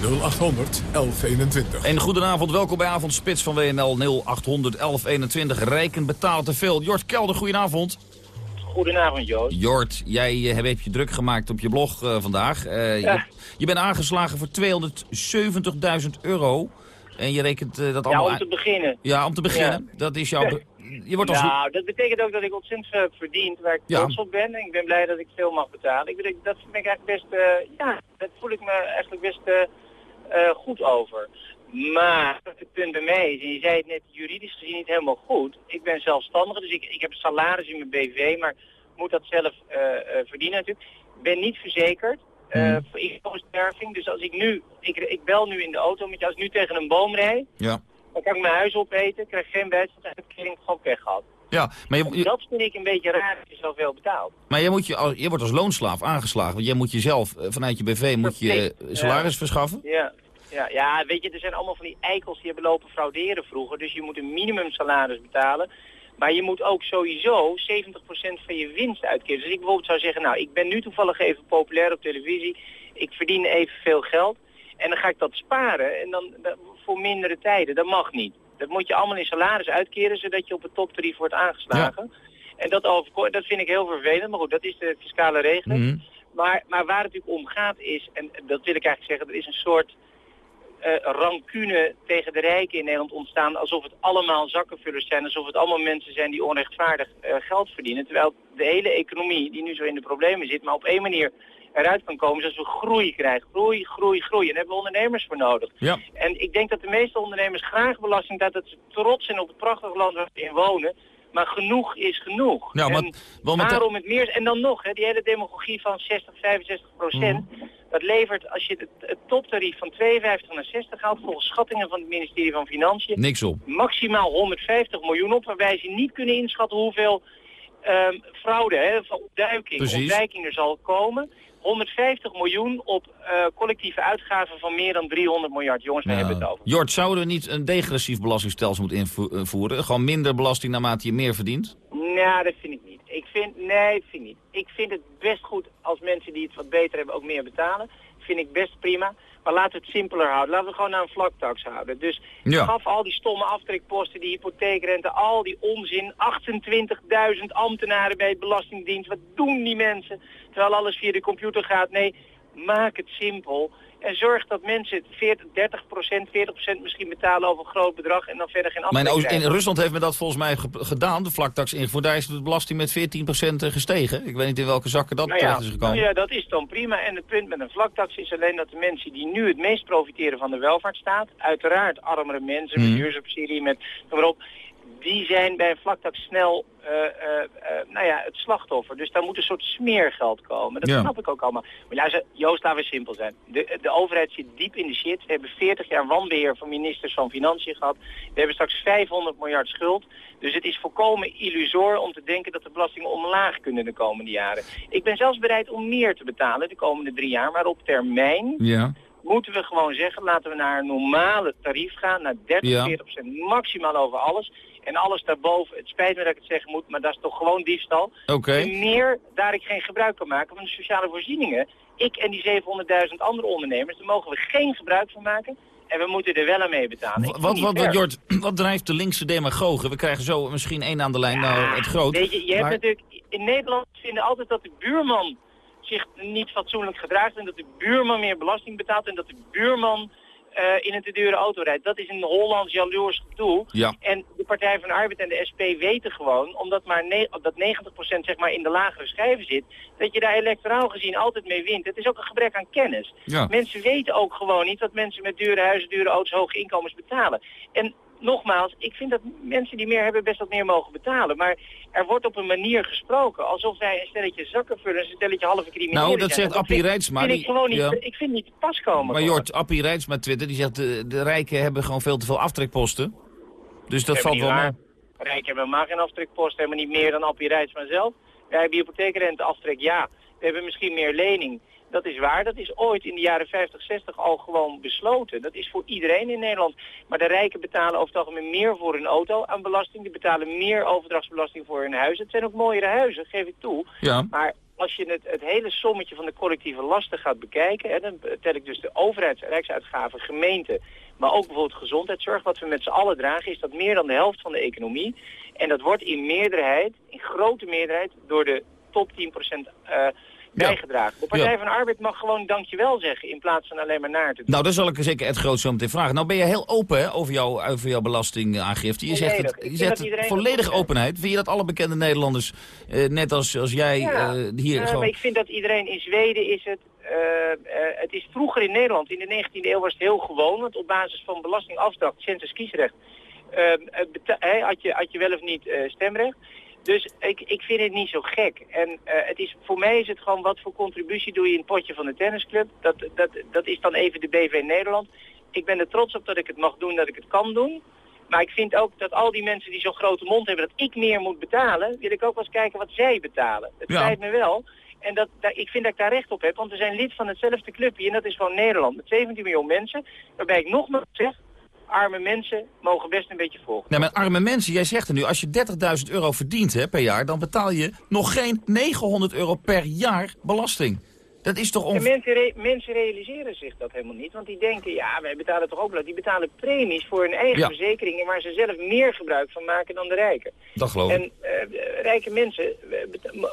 0800 1121. Een goedenavond, welkom bij Avondspits van WNL 0800 1121. Rijken betaalt te veel. Jort Kelder, goedenavond. Goedenavond, Joost. Jort, jij uh, hebt je druk gemaakt op je blog uh, vandaag. Uh, ja. je, je, bent aangeslagen voor 270.000 euro. En je rekent dat allemaal... Ja, om te beginnen. Ja, om te beginnen. Ja. Dat is jouw... Je wordt als... Nou, dat betekent ook dat ik ontzettend heb verdiend waar ik ja. trots op ben. En ik ben blij dat ik veel mag betalen. Ik bedoel, dat vind ik eigenlijk best... ja, dat voel ik me eigenlijk best uh, goed over. Maar het punt bij mij is, en je zei het net juridisch gezien niet helemaal goed. Ik ben zelfstandige, dus ik, ik heb salaris in mijn BV, maar moet dat zelf uh, uh, verdienen natuurlijk. Ik ben niet verzekerd mm. voor inkomenssterving. Dus als ik nu, ik, ik bel nu in de auto met jou, als ik nu tegen een boom rijd, ja. dan kan ik mijn huis opeten, krijg geen bijstandsuitkering, gewoon weg gehad. Ja, maar je, je, dat vind ik een beetje raar dat je zoveel betaalt. Maar je, moet je, je wordt als loonslaaf aangeslagen. Want jij moet jezelf vanuit je BV moet je salaris ja. verschaffen. Ja. Ja, ja, weet je, er zijn allemaal van die eikels die hebben lopen frauderen vroeger. Dus je moet een minimumsalaris betalen. Maar je moet ook sowieso 70% van je winst uitkeren. Dus ik bijvoorbeeld zou zeggen, nou, ik ben nu toevallig even populair op televisie. Ik verdien evenveel geld. En dan ga ik dat sparen. En dan, voor mindere tijden. Dat mag niet. Dat moet je allemaal in salaris uitkeren, zodat je op het toptarief wordt aangeslagen. Ja. En dat, over, dat vind ik heel vervelend. Maar goed, dat is de fiscale regeling. Mhm. Maar, maar waar het natuurlijk om gaat is, en dat wil ik eigenlijk zeggen, er is een soort rancune tegen de rijken in Nederland ontstaan. Alsof het allemaal zakkenvullers zijn. Alsof het allemaal mensen zijn die onrechtvaardig uh, geld verdienen. Terwijl de hele economie, die nu zo in de problemen zit, maar op één manier eruit kan komen. Zoals we groei krijgen. Groei, groei, groei. En daar hebben we ondernemers voor nodig. Ja. En ik denk dat de meeste ondernemers graag belasting dat het trots zijn op het prachtige land waar ze in wonen. Maar genoeg is genoeg. Maar, waarom het meer... En dan nog, hè, die hele demagogie van 60, 65 procent... Mhm. Dat levert, als je het, het, toptarief van 52 naar 60 haalt, volgens schattingen van het ministerie van Financiën, Niks op. maximaal 150 miljoen op, waarbij ze niet kunnen inschatten hoeveel um, fraude, hè, van ontduiking, ontwijking er zal komen. 150 miljoen op uh, collectieve uitgaven van meer dan 300 miljard. Jongens, we Ja. hebben het over. Jort, zouden we niet een degressief belastingstelsel moeten invo- invoeren? Gewoon minder belasting naarmate je meer verdient? Nou, dat vind ik niet. Ik vind, nee, dat vind ik niet. Ik vind het best goed als mensen die het wat beter hebben ook meer betalen. Vind ik best prima. Maar laten we het simpeler houden. Laten we gewoon naar een vlaktax houden. Dus Ja. gaf al die stomme aftrekposten, die hypotheekrente, al die onzin. 28.000 ambtenaren bij het Belastingdienst. Wat doen die mensen? Terwijl alles via de computer gaat. Nee, maak het simpel. En zorg dat mensen het 40, 30% 40% misschien betalen over een groot bedrag en dan verder geen Maar aftrek in, Rusland heeft men dat volgens mij ge- gedaan, de vlaktax ingevoerd. Daar is de belasting met 14% gestegen. Ik weet niet in welke zakken dat Nou terecht ja, is gekomen. nou ja, dat is dan prima. En het punt met een vlaktax is alleen dat de mensen die nu het meest profiteren van de welvaartsstaat, uiteraard armere mensen, met Mhm. huursubsidie, met noem maar op, die zijn bij een vlaktax snel eh, eh, eh, nou ja, het slachtoffer. Dus daar moet een soort smeergeld komen. Dat Ja. snap ik ook allemaal. Maar luister, Joost, laten we simpel zijn. De, de overheid zit diep in de shit. We hebben 40 jaar wanbeheer van ministers van Financiën gehad. We hebben straks 500 miljard schuld. Dus het is volkomen illusoor om te denken dat de belastingen omlaag kunnen de komende jaren. Ik ben zelfs bereid om meer te betalen de komende drie jaar. Maar op termijn Ja. Moeten we gewoon zeggen, laten we naar een normale tarief gaan, naar 30, Ja. 40 procent maximaal over alles. En alles daarboven, het spijt me dat ik het zeggen moet, maar dat is toch gewoon diefstal. Oké. En meer daar ik geen gebruik kan maken van de sociale voorzieningen. Ik en die 700.000 andere ondernemers, daar mogen we geen gebruik van maken. En we moeten er wel aan mee betalen. Wat, wat, wat. Jort, wat drijft de linkse demagogen? We krijgen zo misschien één aan de lijn, nou het groot. Weet je, je hebt natuurlijk, in Nederland vinden altijd dat de buurman zich niet fatsoenlijk gedraagt en dat de buurman meer belasting betaalt en dat de buurman eh, in een te dure auto rijdt. Dat is een Hollands jaloers gedoe. Ja. En de Partij van de Arbeid en de SP weten gewoon, omdat maar dat 90% zeg maar in de lagere schijven zit, dat je daar electoraal gezien altijd mee wint. Het is ook een gebrek aan kennis. Ja. Mensen weten ook gewoon niet dat mensen met dure huizen, dure auto's, hoge inkomens betalen. En nogmaals, ik vind dat mensen die meer hebben best wat meer mogen betalen. Maar er wordt op een manier gesproken alsof wij een stelletje zakkenvullers, een stelletje halve criminelen Nou, dat zegt Appie Rijtsma, Vind ik gewoon niet, ja. ik vind niet te pas komen. Maar. Jort, Appie Rijtsma Twitter, die zegt de, de rijken hebben gewoon veel te veel aftrekposten. Dus dat valt maar wel mee. waar. Rijk hebben helemaal geen aftrekpost, helemaal niet meer dan Appie Rijtsma zelf. Wij hebben hypotheekrenteaftrek, ja. We hebben misschien meer lening. Dat is waar, dat is ooit in de jaren 50, 60 al gewoon besloten. Dat is voor iedereen in Nederland. Maar de rijken betalen over het algemeen meer voor hun auto aan belasting. Die betalen meer overdrachtsbelasting voor hun huis. Het zijn ook mooiere huizen, geef ik toe. Ja. Maar als je het, het hele sommetje van de collectieve lasten gaat bekijken... Hè, dan tel ik dus de overheids- rijksuitgaven, gemeente... maar ook bijvoorbeeld gezondheidszorg, wat we met z'n allen dragen... is dat meer dan de helft van de economie. En dat wordt in meerderheid, in grote meerderheid... door de top 10% eh bijgedragen. De Partij van de Arbeid mag gewoon dankjewel zeggen... in plaats van alleen maar naar te doen. Nou, dan zal ik zeker Ed Groot zo meteen vragen. Nou ben je heel open hè, over, jouw, over jouw belastingaangifte. Je zegt, het, je zegt dat het dat volledige openheid. Vind je dat alle bekende Nederlanders, eh, net als, als jij, Ja. eh, hier Ja, gewoon... maar ik vind dat iedereen in Zweden is het... eh, eh, het is vroeger in Nederland, in de 19e eeuw was het heel gewoon, want op basis van belastingafdracht, census kiesrecht, eh, eh, hè, had, je, had je wel of niet eh, stemrecht. Dus ik, ik vind het niet zo gek. En eh, het is, voor mij is het gewoon wat voor contributie doe je in het potje van de tennisclub. Dat, dat, dat is dan even de BV Nederland. Ik ben er trots op dat ik het mag doen, dat ik het kan doen. Maar ik vind ook dat al die mensen die zo'n grote mond hebben dat ik meer moet betalen, wil ik ook wel eens kijken wat zij betalen. Het Ja. spijt me wel. En dat, ik vind dat ik daar recht op heb, want we zijn lid van hetzelfde clubje en dat is gewoon Nederland met 17 miljoen mensen. Waarbij ik nogmaals zeg, arme mensen mogen best een beetje volgen. Nee, maar arme mensen, jij zegt er nu, als je 30.000 euro verdient hè, per jaar... dan betaal je nog geen 900 euro per jaar belasting. Dat is toch En onv... mensen, re- mensen realiseren zich dat helemaal niet, want die denken, ja, wij betalen toch ook belasting. Die betalen premies voor hun eigen Ja. verzekeringen waar ze zelf meer gebruik van maken dan de rijken. Dat geloof ik. En eh, rijke mensen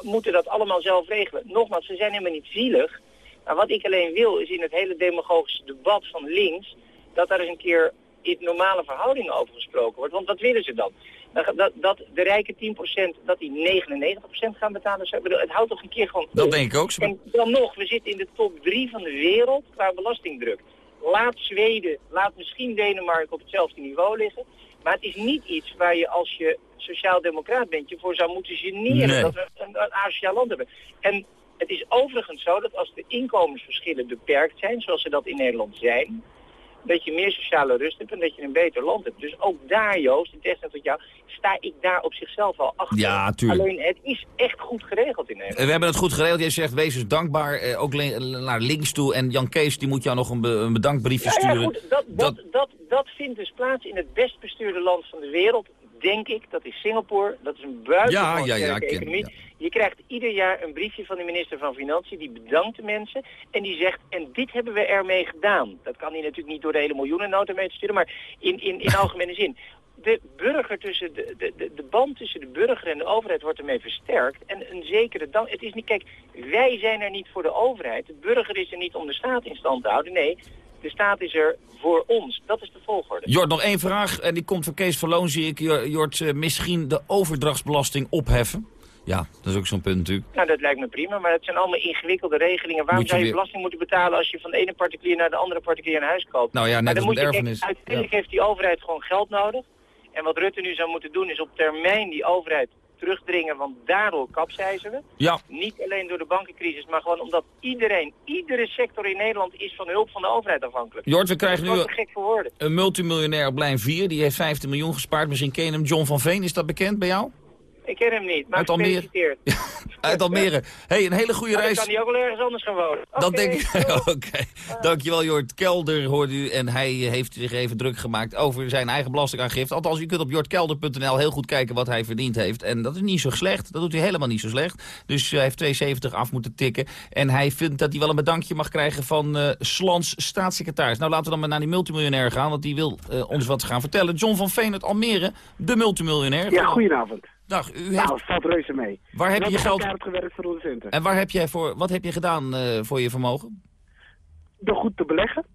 moeten dat allemaal zelf regelen. Nogmaals, ze zijn helemaal niet zielig. Maar wat ik alleen wil is in het hele demagogische debat van links... dat daar eens een keer in normale verhoudingen over gesproken wordt. Want wat willen ze dan? Dat, dat, de rijke 10% dat die 99% gaan betalen. Zo- ik bedoel, Het houdt toch een keer gewoon Dat denk ik ook. En dan nog, we zitten in de top 3 van de wereld qua belastingdruk. Laat Zweden, laat misschien Denemarken op hetzelfde niveau liggen. Maar het is niet iets waar je als je sociaal-democraat bent je voor zou moeten generen Nee. dat we een, een land hebben. En het is overigens zo dat als de inkomensverschillen beperkt zijn, zoals ze dat in Nederland zijn, dat je meer sociale rust hebt en dat je een beter land hebt. Dus ook daar, Joost, in tegenstelling tot jou, sta ik daar op zichzelf wel achter. Ja, tuurlijk. Alleen het is echt goed geregeld in Nederland. We hebben het goed geregeld. Jij zegt, wees dus dankbaar, eh, ook naar links toe. En Jan Kees, die moet jou nog een, be- een bedankbriefje Ja, ja, sturen. goed, dat, dat, dat, dat vindt dus plaats in het best bestuurde land van de wereld, denk ik. Dat is Singapore. Dat is een buitengewoon Ja, ja, ja, sterke ken- economie. Je krijgt ieder jaar een briefje van de minister van Financiën. Die bedankt de mensen. En die zegt, en dit hebben we ermee gedaan. Dat kan hij natuurlijk niet door de hele miljoenennota mee te sturen. Maar in, in, in algemene zin. De burger tussen de, de, de, de band tussen de burger en de overheid wordt ermee versterkt. En een zekere dank. Het is niet, kijk, wij zijn er niet voor de overheid. De burger is er niet om de staat in stand te houden. Nee, de staat is er voor ons. Dat is de volgorde. Jort, nog één vraag. En die komt van Kees Verloon, zie ik. Jor- Jort, eh, misschien de overdrachtsbelasting opheffen? Ja, dat is ook zo'n punt natuurlijk. Nou, dat lijkt me prima, maar het zijn allemaal ingewikkelde regelingen. Waarom je zou je weer- belasting moeten betalen als je van de ene particulier naar de andere particulier een huis koopt? Nou ja, net maar dan als moet met erfenis. uiteindelijk heeft die overheid gewoon geld nodig. En wat Rutte nu zou moeten doen is op termijn die overheid terugdringen, want daardoor kapseizen we. Ja. Niet alleen door de bankencrisis, maar gewoon omdat iedereen, iedere sector in Nederland is van hulp van de overheid afhankelijk. Jort, we krijgen nu gewoon te gek voor woorden. een multimiljonair op lijn 4. Die heeft 15 miljoen gespaard. Misschien ken je hem. John van Veen, is dat bekend bij jou? Ik ken hem niet, maar Uit Almere. Uit Almere. hey, een hele goede Maar reis. kan hij ook wel ergens anders gaan wonen. Dat denk ik. Oké. Dankjewel, Jort Kelder, hoorde u. En hij eh, heeft zich even druk gemaakt over zijn eigen belastingaangifte. Althans, u kunt op jortkelder.nl heel goed kijken wat hij verdiend heeft. En dat is niet zo slecht. Dat doet hij helemaal niet zo slecht. Dus hij heeft 2,70 af moeten tikken. En hij vindt dat hij wel een bedankje mag krijgen van eh Slans staatssecretaris. Nou, laten we dan maar naar die multimiljonair gaan, want die wil eh, ons wat gaan vertellen. John van Veen uit Almere, de multimiljonair. Ja, goedenavond. Dag, u heeft... Nou, het valt reuze mee. Waar heb je hebben geld- gewerkt voor onze centen. En waar heb jij voor, wat heb je gedaan eh, voor je vermogen? Door goed te beleggen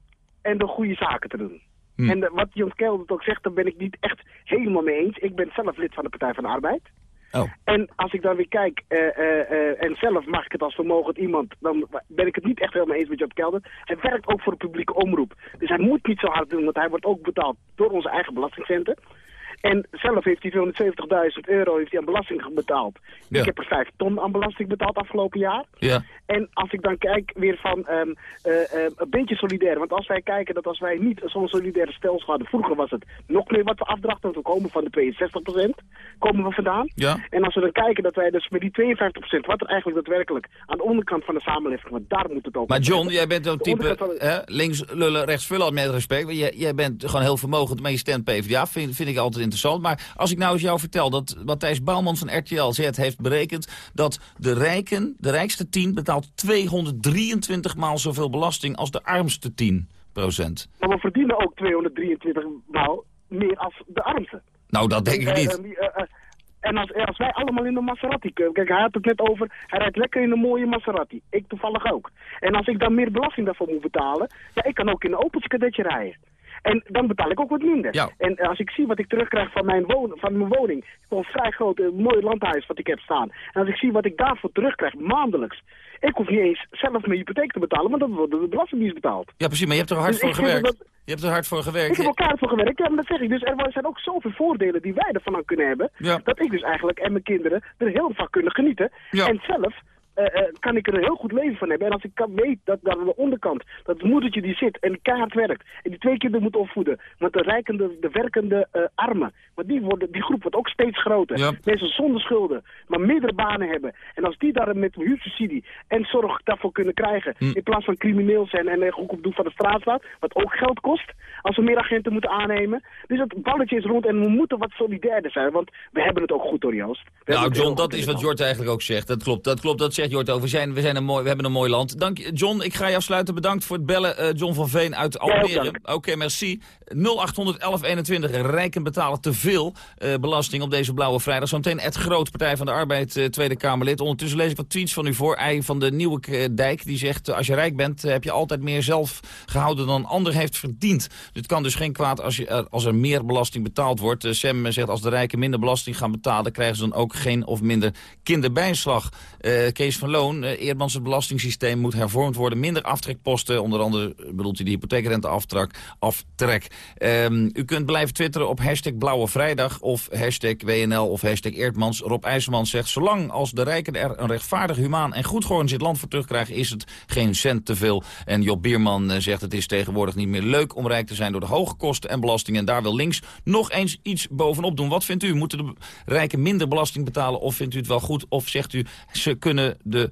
en door goede zaken te doen. Hm. En eh, wat Jan Kelder ook zegt, daar ben ik niet echt helemaal mee eens. Ik ben zelf lid van de Partij van de Arbeid. Oh. En als ik dan weer kijk, eh, en zelf mag ik het als vermogend iemand, dan ben ik het niet echt helemaal eens met Jan Kelder. Hij werkt ook voor de publieke omroep. Dus hij moet niet zo hard doen, want hij wordt ook betaald door onze eigen belastingcenten. En zelf heeft hij 270.000 euro heeft hij aan belasting betaald. Ik heb er 5 ton aan belasting betaald afgelopen jaar. Ja. En als ik dan kijk weer van ehm, eh, eh, een beetje solidair. Want als wij kijken dat als wij niet zo'n solidaire stelsel hadden. Vroeger was het nog meer wat we afdrachten. Want we komen van de 62% komen we vandaan. Ja. En als we dan kijken dat wij dus met die 52%, wat er eigenlijk daadwerkelijk aan de onderkant van de samenleving, want daar moet het ook Maar John, jij bent zo'n type de- hè, links lullen, rechts vullen, met respect. Want Jij, jij bent gewoon heel vermogend, maar je stemt PvdA. Vind, vind ik altijd interessant. Maar als ik nou eens jou vertel dat Matthijs Bouwman van RTL Z heeft berekend... dat de rijken, de rijkste 10 betaalt 223 maal zoveel belasting als de armste 10 procent. Maar we verdienen ook 223 maal meer als de armste. Nou, dat denk ik niet. eh, eh, eh, en als, als wij allemaal in de Maserati kunnen... Kijk, hij had het net over... Hij rijdt lekker in een mooie Maserati. Ik toevallig ook. En als ik dan meer belasting daarvoor moet betalen... Ja, ik kan ook in een Opeltje kadetje rijden. En dan betaal ik ook wat minder. Ja. En als ik zie wat ik terugkrijg van mijn, woon, van mijn woning... Gewoon een vrij groot, eh, mooi landhuis wat ik heb staan. En als ik zie wat ik daarvoor terugkrijg, maandelijks... Ik hoef niet eens zelf mijn hypotheek te betalen, want dat wordt de belastingdienst betaald. Ja, precies, maar je hebt er hard Dus voor gewerkt. dat- Je hebt er hard voor gewerkt. Ik heb elkaar voor gewerkt, ja, maar dat zeg ik. Dus er zijn ook zoveel voordelen die wij ervan aan kunnen hebben. Ja. Dat ik dus eigenlijk en mijn kinderen er heel van kunnen genieten. Ja. En zelf kan ik er een heel goed leven van hebben. En als ik kan, weet dat daar aan de onderkant, dat het moedertje die zit en keihard werkt. En die twee kinderen moet opvoeden. Want de rijkende, de werkende eh, armen. Want die, worden, die groep wordt ook steeds groter. Ja. Mensen zonder schulden, maar meerdere banen hebben. En als die daar met huursubsidie en zorg daarvoor kunnen krijgen. Hm. In plaats van crimineel zijn en een goed doen van de straat staat. Wat ook geld kost. Als we meer agenten moeten aannemen. Dus het balletje is rond en we moeten wat solidairder zijn. Want we hebben het ook goed door Joost. We Nou, John, dat is wat. Jort eigenlijk ook zegt. Dat klopt, dat klopt, dat zegt Jort ook. We, zijn, we, zijn een mooi, we hebben een mooi land. Dank je, John, ik ga je afsluiten. Bedankt voor het bellen. eh, John van Veen uit Almere. Oké, merci. 0800 1121. Rijken betalen te veel eh, belasting op deze blauwe vrijdag. Zometeen Ed Groot, Partij van de Arbeid, eh, Tweede Kamerlid. Ondertussen lees ik wat tweets van u voor. Ei van de Nieuwe Dijk, die zegt... als je rijk bent, heb je altijd meer zelf gehouden dan ander heeft verdiend. Het kan dus geen kwaad als, je, als er meer belasting betaald wordt. Sam zegt, als de rijken minder belasting gaan betalen... krijgen ze dan ook geen of minder kinderbijslag. Eh, Kees van Loon, eh, Eerdmans het belastingssysteem moet hervormd worden. Minder aftrekposten, onder andere eh, bedoelt hij de hypotheekrenteaftrek. Aftrek. Ehm, u kunt blijven twitteren op hashtag Blauwe Vrijdag of hashtag WNL of hashtag Eerdmans. Rob IJzerman zegt, zolang als de rijken er een rechtvaardig, humaan en goed georganiseerd land voor terugkrijgen... is het geen cent te veel. En Job Bierman zegt, het is tegenwoordig niet meer leuk om rijk te zijn... door de hoge kosten en belastingen. En daar wil links nog eens iets bovenop doen. Wat vindt u? Moeten de rijken minder belasting betalen of vindt u het wel goed? Of zegt u, kunnen de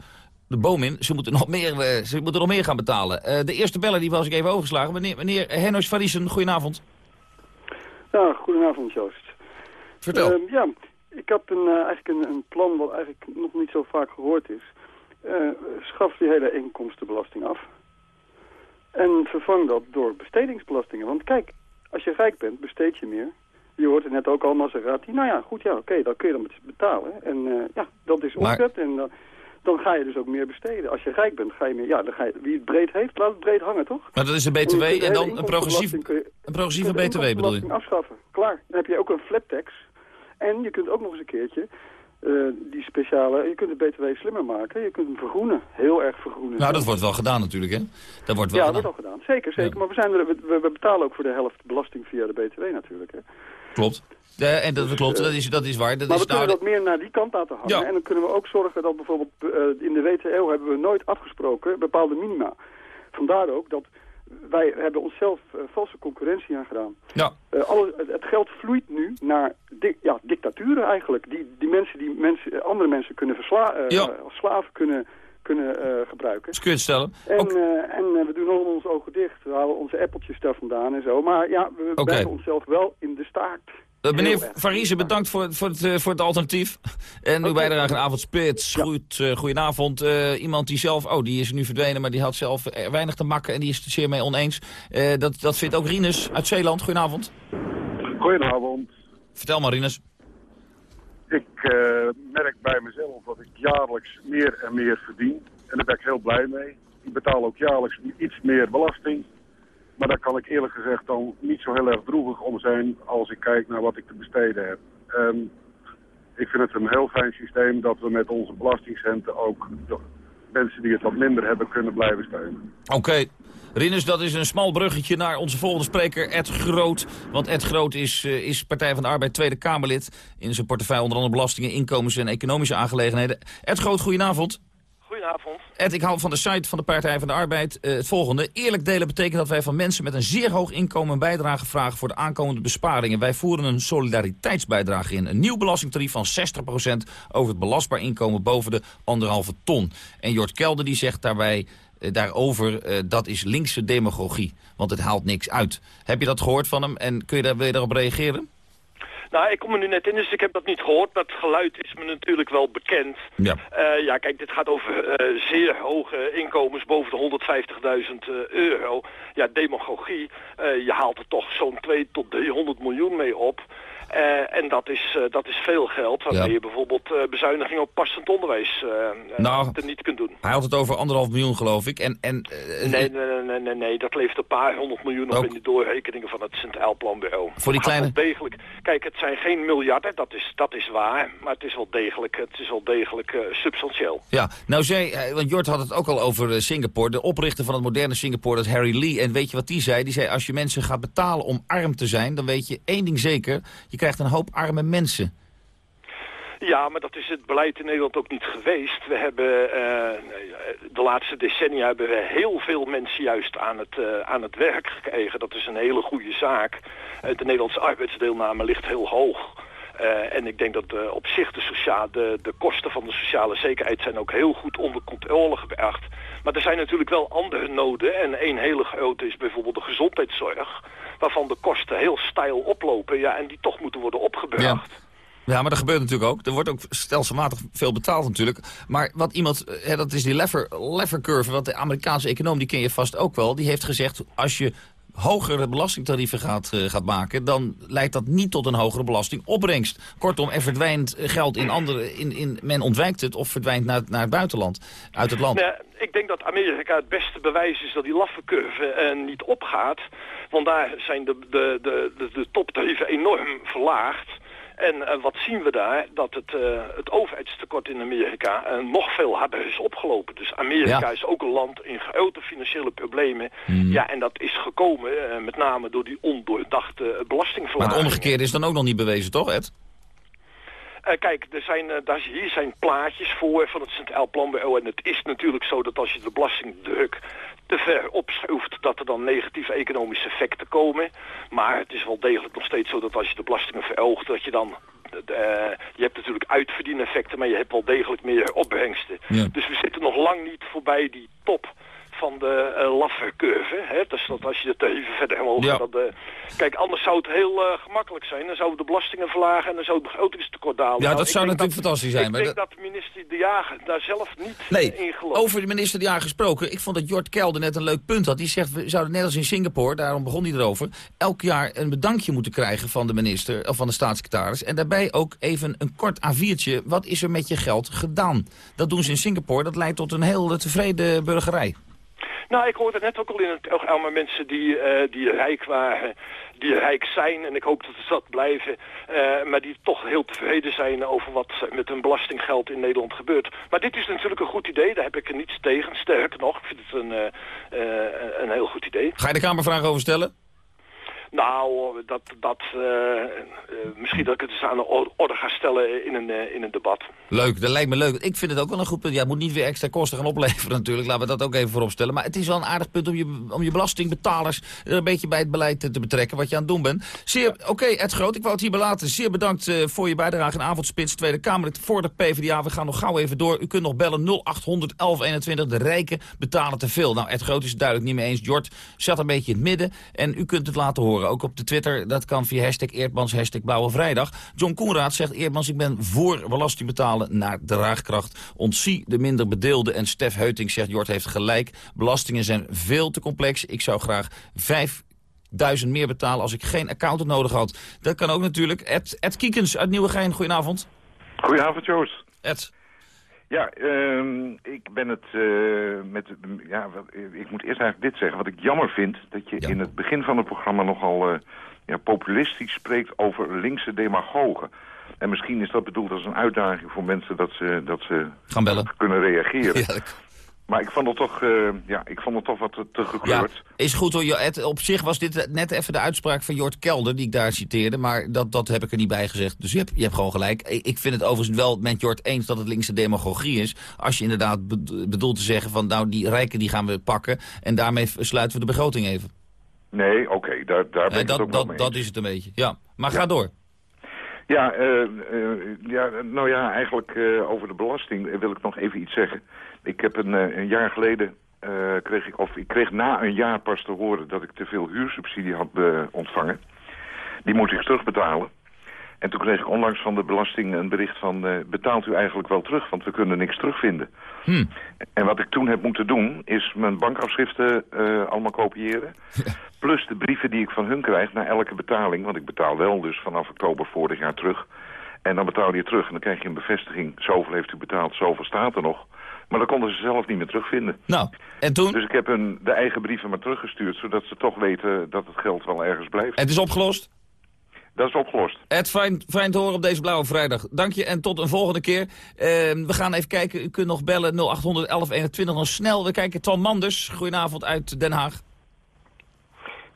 de boom in. Ze moeten nog meer, eh, ze moeten nog meer gaan betalen. Eh, de eerste beller die was ik even overgeslagen. Meneer, meneer Hennos Varissen, goedenavond. Ja, goedenavond Joost. Vertel. Ehm, ja, ik heb een, eh, eigenlijk een, een plan wat eigenlijk nog niet zo vaak gehoord is. Schaf die hele inkomstenbelasting af. En vervang dat door bestedingsbelastingen. Want kijk, als je rijk bent, besteed je meer. Je hoort het net ook al, Maserati. Nou ja, goed, ja, oké, dan kun je dan betalen. En eh, ja, dat is Maar- opzet. En dan, dan ga je dus ook meer besteden. Als je rijk bent, ga je meer... Ja, dan ga je, wie het breed heeft, laat het breed hangen, toch? Maar dat is de En je kunt BTW de en dan een progressief, je- een progressieve BTW bedoel je? afschaffen. Klaar. Dan heb je ook een flat tax. En je kunt ook nog eens een keertje eh, die speciale... Je kunt de BTW slimmer maken. Je kunt hem vergroenen. Heel erg vergroenen. Nou, dat wordt wel gedaan natuurlijk, hè? Dat wordt wel ja, gedaan. dat wordt al gedaan. Zeker, zeker. Maar we, zijn er, we, we betalen ook voor de helft belasting via de BTW natuurlijk. Hè. Klopt. Ja, en dat klopt, dat is, dat is waar. Dat maar is we kunnen dat meer naar die kant laten hangen. Ja. En dan kunnen we ook zorgen dat bijvoorbeeld eh, in de WTO hebben we nooit afgesproken bepaalde minima. Vandaar ook dat wij hebben onszelf eh, valse concurrentie aangedaan. Ja. Eh, alle, het, het geld vloeit nu naar di ja, dictaturen eigenlijk. Die, die mensen die mensen, eh, andere mensen kunnen versla eh, Ja. als slaven kunnen, kunnen eh, gebruiken. dat kun je het stellen. En, eh, en eh, we doen allemaal onze ogen dicht. We halen onze appeltjes daar vandaan en zo. Maar ja, we Oké. blijven onszelf wel in de staart. Eh, meneer. Varize, bedankt voor, voor, het, voor het alternatief. En uw bijdrage aan Avondspits. Goed, eh, goedenavond. Eh, iemand die zelf, oh die is nu verdwenen, maar die had zelf weinig te makken en die is het er zeer mee oneens. Eh, dat, dat vindt ook Rinus uit Zeeland. Goedenavond. Goedenavond. Vertel maar Rinus. Ik eh, merk bij mezelf dat ik jaarlijks meer en meer verdien. En daar ben ik heel blij mee. Ik betaal ook jaarlijks iets meer belasting. Maar daar kan ik eerlijk gezegd dan niet zo heel erg droevig om zijn als ik kijk naar wat ik te besteden heb. Ehm, ik vind het een heel fijn systeem dat we met onze belastingcenten ook mensen die het wat minder hebben kunnen blijven steunen. Oké. Rinus, dat is een smal bruggetje naar onze volgende spreker, Ed Groot. Want Ed Groot is, eh, is Partij van de Arbeid Tweede Kamerlid. In zijn portefeuille onder andere belastingen, inkomens en economische aangelegenheden. Ed Groot, goedenavond. Goedenavond. Ed, ik haal van de site van de Partij van de Arbeid eh, het volgende. Eerlijk delen betekent dat wij van mensen met een zeer hoog inkomen een bijdrage vragen voor de aankomende besparingen. Wij voeren een solidariteitsbijdrage in. Een nieuw belastingtarief van 60% over het belastbaar inkomen boven de anderhalve ton. En Jort Kelder die zegt daarbij daarover, eh, dat is linkse demagogie. Want het haalt niks uit. Heb je dat gehoord van hem en kun je daar, wil je daarop reageren? Nou, ik kom er nu net in, dus ik heb dat niet gehoord. Maar het geluid is me natuurlijk wel bekend. Ja. Eh, ja, kijk, dit gaat over eh, zeer hoge inkomens boven de 150.000 eh, euro. Ja, demagogie. Eh, je haalt er toch zo'n 2 tot 300 miljoen mee op. Eh, en dat is, eh, dat is veel geld, waarmee Ja. je bijvoorbeeld eh bezuiniging op passend onderwijs Nou, niet kunt doen. Hij had het over anderhalf miljoen, geloof ik. En, en, Nee, nee, nee, nee, nee, nee, dat levert een paar honderd miljoen op Ook- in de doorrekeningen van het Centraal Planbureau. Voor die kleine- wel degelijk. Kijk, het zijn geen miljarden, dat is, dat is waar, maar het is wel degelijk, het is wel degelijk substantieel. Ja, nou zei, want Jort had het ook al over Singapore. De oprichter van het moderne Singapore, dat is Harry Lee. En weet je wat die zei? Die zei, als je mensen gaat betalen om arm te zijn... dan weet je één ding zeker, je krijgt een hoop arme mensen. Ja, maar dat is het beleid in Nederland ook niet geweest. We hebben eh, de laatste decennia hebben we heel veel mensen juist aan het, eh, aan het werk gekregen. Dat is een hele goede zaak. Eh, de Nederlandse arbeidsdeelname ligt heel hoog. Eh, en ik denk dat eh, op zich de, socia- de, de kosten van de sociale zekerheid zijn ook heel goed onder controle gebracht. Maar er zijn natuurlijk wel andere noden. En een hele grote is bijvoorbeeld de gezondheidszorg. Waarvan de kosten heel steil oplopen. Ja, en die toch moeten worden opgebracht. Ja, maar dat gebeurt natuurlijk ook. Er wordt ook stelselmatig veel betaald natuurlijk. Maar wat iemand, eh, hè, dat is die lever, lever curve, wat de Amerikaanse econoom, die ken je vast ook wel. Die heeft gezegd, als je hogere belastingtarieven gaat, eh, gaat maken... dan leidt dat niet tot een hogere belastingopbrengst. Kortom, er verdwijnt eh, geld in andere... In, in, men ontwijkt het of verdwijnt naar, naar het buitenland, uit het land. Nou ja, ik denk dat Amerika het beste bewijs is dat die laffencurve eh, niet opgaat. Want daar zijn de, de, de, de, de toptarieven enorm verlaagd. En eh, wat zien we daar? Dat het, eh, het overheidstekort in Amerika eh, nog veel harder is opgelopen. Dus Amerika Ja. is ook een land in grote financiële problemen. Hmm. Ja, en dat is gekomen met name door die ondoordachte eh, Maar belastingverlaging. het omgekeerde is dan ook nog niet bewezen, toch Ed? Kijk, er zijn, daar, hier zijn plaatjes voor van het Centraal Planbureau. En het is natuurlijk zo dat als je de belastingdruk te ver opschroeft... dat er dan negatieve economische effecten komen. Maar het is wel degelijk nog steeds zo dat als je de belastingen verhoogt... dat je dan... eh, je hebt natuurlijk uitverdieneffecten, maar je hebt wel degelijk meer opbrengsten. Ja. Dus we zitten nog lang niet voorbij die top van de uh, laffercurve. Hè? Dus dat als je de tarieven verder omhoog Ja. gaat... dat, eh, kijk, anders zou het heel eh, gemakkelijk zijn. Dan zouden we de belastingen verlagen en dan zou het begrotingstekort dalen. Ja, Nou, dat ik zou natuurlijk fantastisch zijn. Ik maar denk dat- dat minister De Jager daar zelf niet Nee, in gelooft. over de minister die gesproken. Ik vond dat Jort Kelder net een leuk punt had. Die zegt, we zouden net als in Singapore, daarom begon hij erover... elk jaar een bedankje moeten krijgen van de minister of van de staatssecretaris. En daarbij ook even een kort A4'tje. Wat is er met je geld gedaan? Dat doen ze in Singapore. Dat leidt tot een heel tevreden burgerij. Nou, ik hoorde net ook al in het programma mensen die, eh, die rijk waren, die rijk zijn. En ik hoop dat ze dat blijven. eh, maar die toch heel tevreden zijn over wat met hun belastinggeld in Nederland gebeurt. Maar dit is natuurlijk een goed idee. Daar heb ik er niets tegen. Sterker nog, ik vind het een, eh, een heel goed idee. Ga je de Kamervraag over stellen? Nou, dat, dat, eh, eh, misschien dat ik het eens aan de or- orde ga stellen in een, eh, in een debat. Leuk, dat lijkt me leuk. Ik vind het ook wel een goed punt. Ja, het moet niet weer extra kosten gaan opleveren natuurlijk. Laten we dat ook even voorop stellen. Maar het is wel een aardig punt om je, om je belastingbetalers er een beetje bij het beleid te, betrekken. Wat je aan het doen bent. Zeer, oké Ed Groot, ik wou het hierbij laten. Zeer bedankt voor je bijdrage in Avondspits, Tweede Kamerlid voor de PvdA. We gaan nog gauw even door. U kunt nog bellen 0800 1121. De rijken betalen te veel. Nou, Ed Groot is het duidelijk niet mee eens. Jort zat een beetje in het midden. En u kunt het laten horen. Ook op de Twitter. Dat kan via hashtag Eerdmans, hashtag Blauwe Vrijdag. John Koenraad zegt Eerdmans, ik ben voor belasting betalen naar draagkracht. Ontzie de minder bedeelden. En Stef Heuting zegt, Jort heeft gelijk. Belastingen zijn veel te complex. Ik zou graag vijf duizend meer betalen als ik geen accountant nodig had. Dat kan ook natuurlijk. Ed, Ed Kiekens uit Nieuwegein, goedenavond. Goedenavond, Joost. Ed. Ja, ehm, ik ben het eh, met... Ja, wat- ik moet eerst eigenlijk dit zeggen. Wat ik jammer vind, dat je in het begin van het programma nogal eh, ja, populistisch spreekt over linkse demagogen. En misschien is dat bedoeld als een uitdaging voor mensen dat ze, dat ze Gaan bellen. kunnen reageren. Ja, Maar ik vond het toch, eh, ja, ik vond het toch wat te, te gekleurd. Ja, is goed hoor. Het- Op zich was dit net even de uitspraak van Jort Kelder die ik daar citeerde. Maar dat, dat heb ik er niet bij gezegd. Dus je hebt, je hebt gewoon gelijk. Ik vind het overigens wel met Jort eens dat het linkse demagogie is. Als je inderdaad bed- bedoelt te zeggen van nou die rijken die gaan we pakken. En daarmee sluiten we de begroting even. Nee, oké, daar, daar ben Eh, ik het ook dat, dat, mee dat is het een beetje. Ja, maar ga door. Ja, eh, eh, ja, nou ja, eigenlijk eh, over de belasting wil ik nog even iets zeggen. Ik heb een, een jaar geleden, kreeg ik, of ik kreeg na een jaar pas te horen dat ik te veel huursubsidie had ontvangen. Die moet ik terugbetalen. En toen kreeg ik onlangs van de belasting een bericht van, eh, betaalt u eigenlijk wel terug, want we kunnen niks terugvinden. Hm. En wat ik toen heb moeten doen, is mijn bankafschriften eh, allemaal kopiëren. Plus de brieven die ik van hun krijg na elke betaling. Want ik betaal wel dus vanaf oktober vorig jaar terug. En dan betaal je terug en dan krijg je een bevestiging. Zoveel heeft u betaald, zoveel staat er nog. Maar dat konden ze zelf niet meer terugvinden. Nou, en toen? Dus ik heb hun de eigen brieven maar teruggestuurd... zodat ze toch weten dat het geld wel ergens blijft. Het is opgelost? Dat is opgelost. Ed, fijn, fijn te horen op deze blauwe vrijdag. Dank je en tot een volgende keer. Eh, we gaan even kijken. U kunt nog bellen 0800 1121 nog snel. We kijken Twan Manders. Goedenavond uit Den Haag.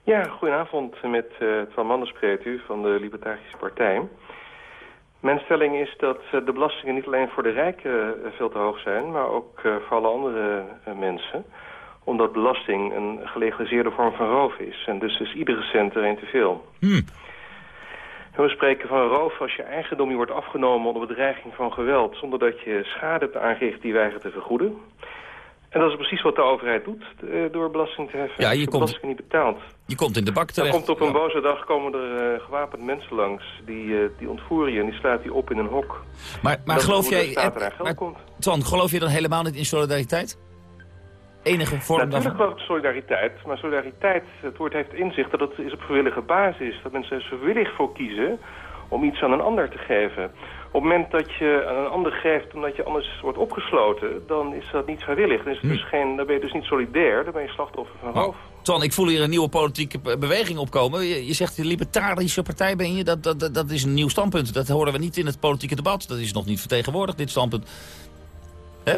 Ja, goedenavond. Met uh, Twan Manders spreekt u van de Libertarische Partij. Mijn stelling is dat uh, de belastingen niet alleen voor de rijken uh, veel te hoog zijn... maar ook voor alle andere mensen. Omdat belasting een gelegaliseerde vorm van roof is. En dus is iedere cent er een te veel. Hmm. We spreken van roof als je eigendom je wordt afgenomen onder bedreiging van geweld... zonder dat je schade hebt aangericht die weigert te vergoeden. En dat is precies wat de overheid doet uh, door belasting te heffen. Ja, je komt, belasting niet betaalt. Je komt in de bak terecht. Dan komt op een boze dag komen er uh, gewapend mensen langs. Die, uh, die ontvoeren je en die sluiten je op in een hok. Maar, maar geloof jij... Maar. Twan, geloof je dan helemaal niet in solidariteit? Enige vorm Natuurlijk daarvan? ik solidariteit. Maar solidariteit, het woord heeft inzicht dat het is op vrijwillige basis. Dat mensen er vrijwillig voor kiezen om iets aan een ander te geven. Op het moment dat je aan een ander geeft omdat je anders wordt opgesloten... dan is dat niet vrijwillig. Dan, is het dus geen, dan ben je dus niet solidair, dan ben je slachtoffer van roof. Twan, ik voel hier een nieuwe politieke beweging opkomen. Je, je zegt de libertarische partij ben je, dat, dat, dat is een nieuw standpunt. Dat horen we niet in het politieke debat. Dat is nog niet vertegenwoordigd, dit standpunt. Hè?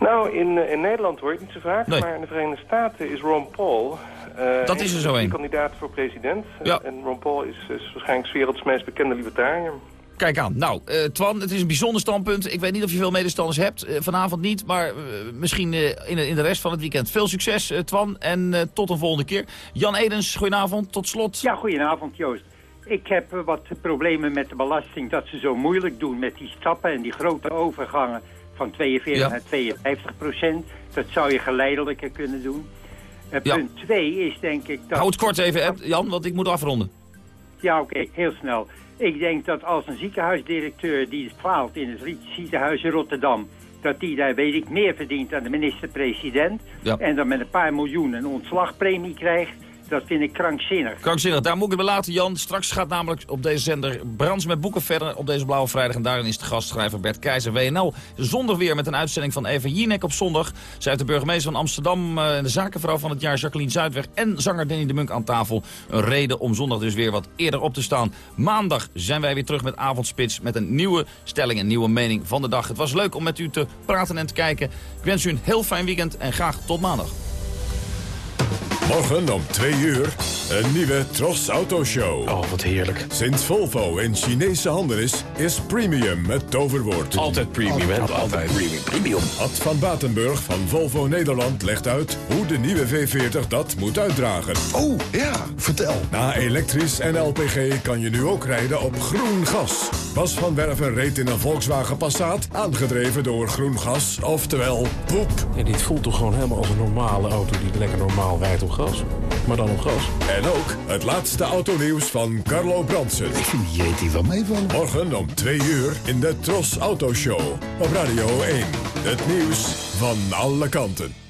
Nou, in, in Nederland hoor je het niet zo vaak, nee. maar in de Verenigde Staten is Ron Paul... Uh, dat is er zo een. kandidaat voor president. Ja. En Ron Paul is, is waarschijnlijk 's werelds meest bekende libertariër. Kijk aan. Nou, uh, Twan, het is een bijzonder standpunt. Ik weet niet of je veel medestanders hebt. Uh, vanavond niet, maar misschien in, in, de rest van het weekend. Veel succes, Twan, en tot een volgende keer. Jan Edens, goedenavond. Tot slot. Ja, goedenavond, Joost. Ik heb wat problemen met de belasting dat ze zo moeilijk doen met die stappen en die grote overgangen van 42 ja. naar 52 procent. Dat zou je geleidelijker kunnen doen. Uh, ja. Punt 2 is denk ik dat... Houd het kort even, Jan, want ik moet afronden. Ja, oké, okay, heel snel. Ik denk dat als een ziekenhuisdirecteur die faalt in het ziekenhuis in Rotterdam... dat die daar, weet ik, meer verdient dan de minister-president... Ja. en dan met een paar miljoen een ontslagpremie krijgt... Dat vind ik krankzinnig. Krankzinnig, daar moet ik het laten, Jan. Straks gaat namelijk op deze zender Brands met Boeken verder op deze Blauwe Vrijdag. En daarin is de gastschrijver Bert Keizer, WNL. Zondag weer met een uitzending van Eva Jinek op zondag. Zij heeft de burgemeester van Amsterdam en uh, de zakenvrouw van het jaar Jacqueline Zuidweg... en zanger Danny de Munk aan tafel. Een reden om zondag dus weer wat eerder op te staan. Maandag zijn wij weer terug met Avondspits... met een nieuwe stelling en nieuwe mening van de dag. Het was leuk om met u te praten en te kijken. Ik wens u een heel fijn weekend en graag tot maandag. Morgen om 2 uur een nieuwe Tros Auto Show. Oh, wat heerlijk. Sinds Volvo in Chinese handen is, is premium het toverwoord. Altijd premium, hè? Altijd, Altijd premium. premium. Ad van Batenburg van Volvo Nederland legt uit hoe de nieuwe V40 dat moet uitdragen. Oh, ja, vertel. Na elektrisch en LPG kan je nu ook rijden op groen gas. Bas van Werven reed in een Volkswagen Passat, aangedreven door groen gas, oftewel poep. Ja, dit voelt toch gewoon helemaal als een normale auto die lekker normaal rijdt op gas. Maar dan op gas. En ook het laatste autonieuws van Carlo Bransen. Ik vind die reet wel meevallen. Morgen om 2 uur in de Tros Auto Show op Radio 1. Het nieuws van alle kanten.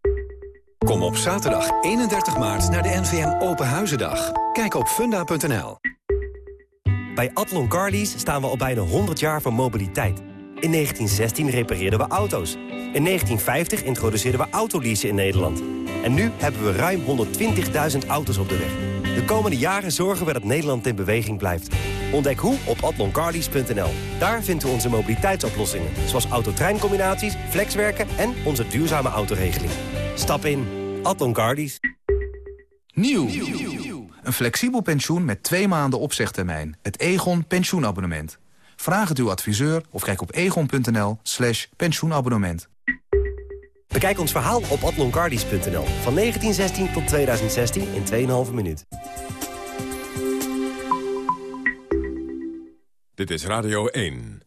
Kom op zaterdag 31 maart naar de NVM Open Huizendag. Kijk op funda.nl. Bij Atlon Carlies staan we al bijna 100 jaar van mobiliteit. In 1916 repareerden we auto's. In 1950 introduceerden we autoleasen in Nederland. En nu hebben we ruim 120.000 auto's op de weg. De komende jaren zorgen we dat Nederland in beweging blijft. Ontdek hoe op atloncarlies.nl. Daar vinden we onze mobiliteitsoplossingen. Zoals autotreincombinaties, flexwerken en onze duurzame autoregeling. Stap in. Atlon Carlies. Nieuw. Een flexibel pensioen met twee maanden opzegtermijn. Het Egon pensioenabonnement. Vraag het uw adviseur of kijk op egon.nl slash pensioenabonnement. Bekijk ons verhaal op atloncardies.nl. Van 1916 tot 2016 in 2,5 minuut. Dit is Radio 1.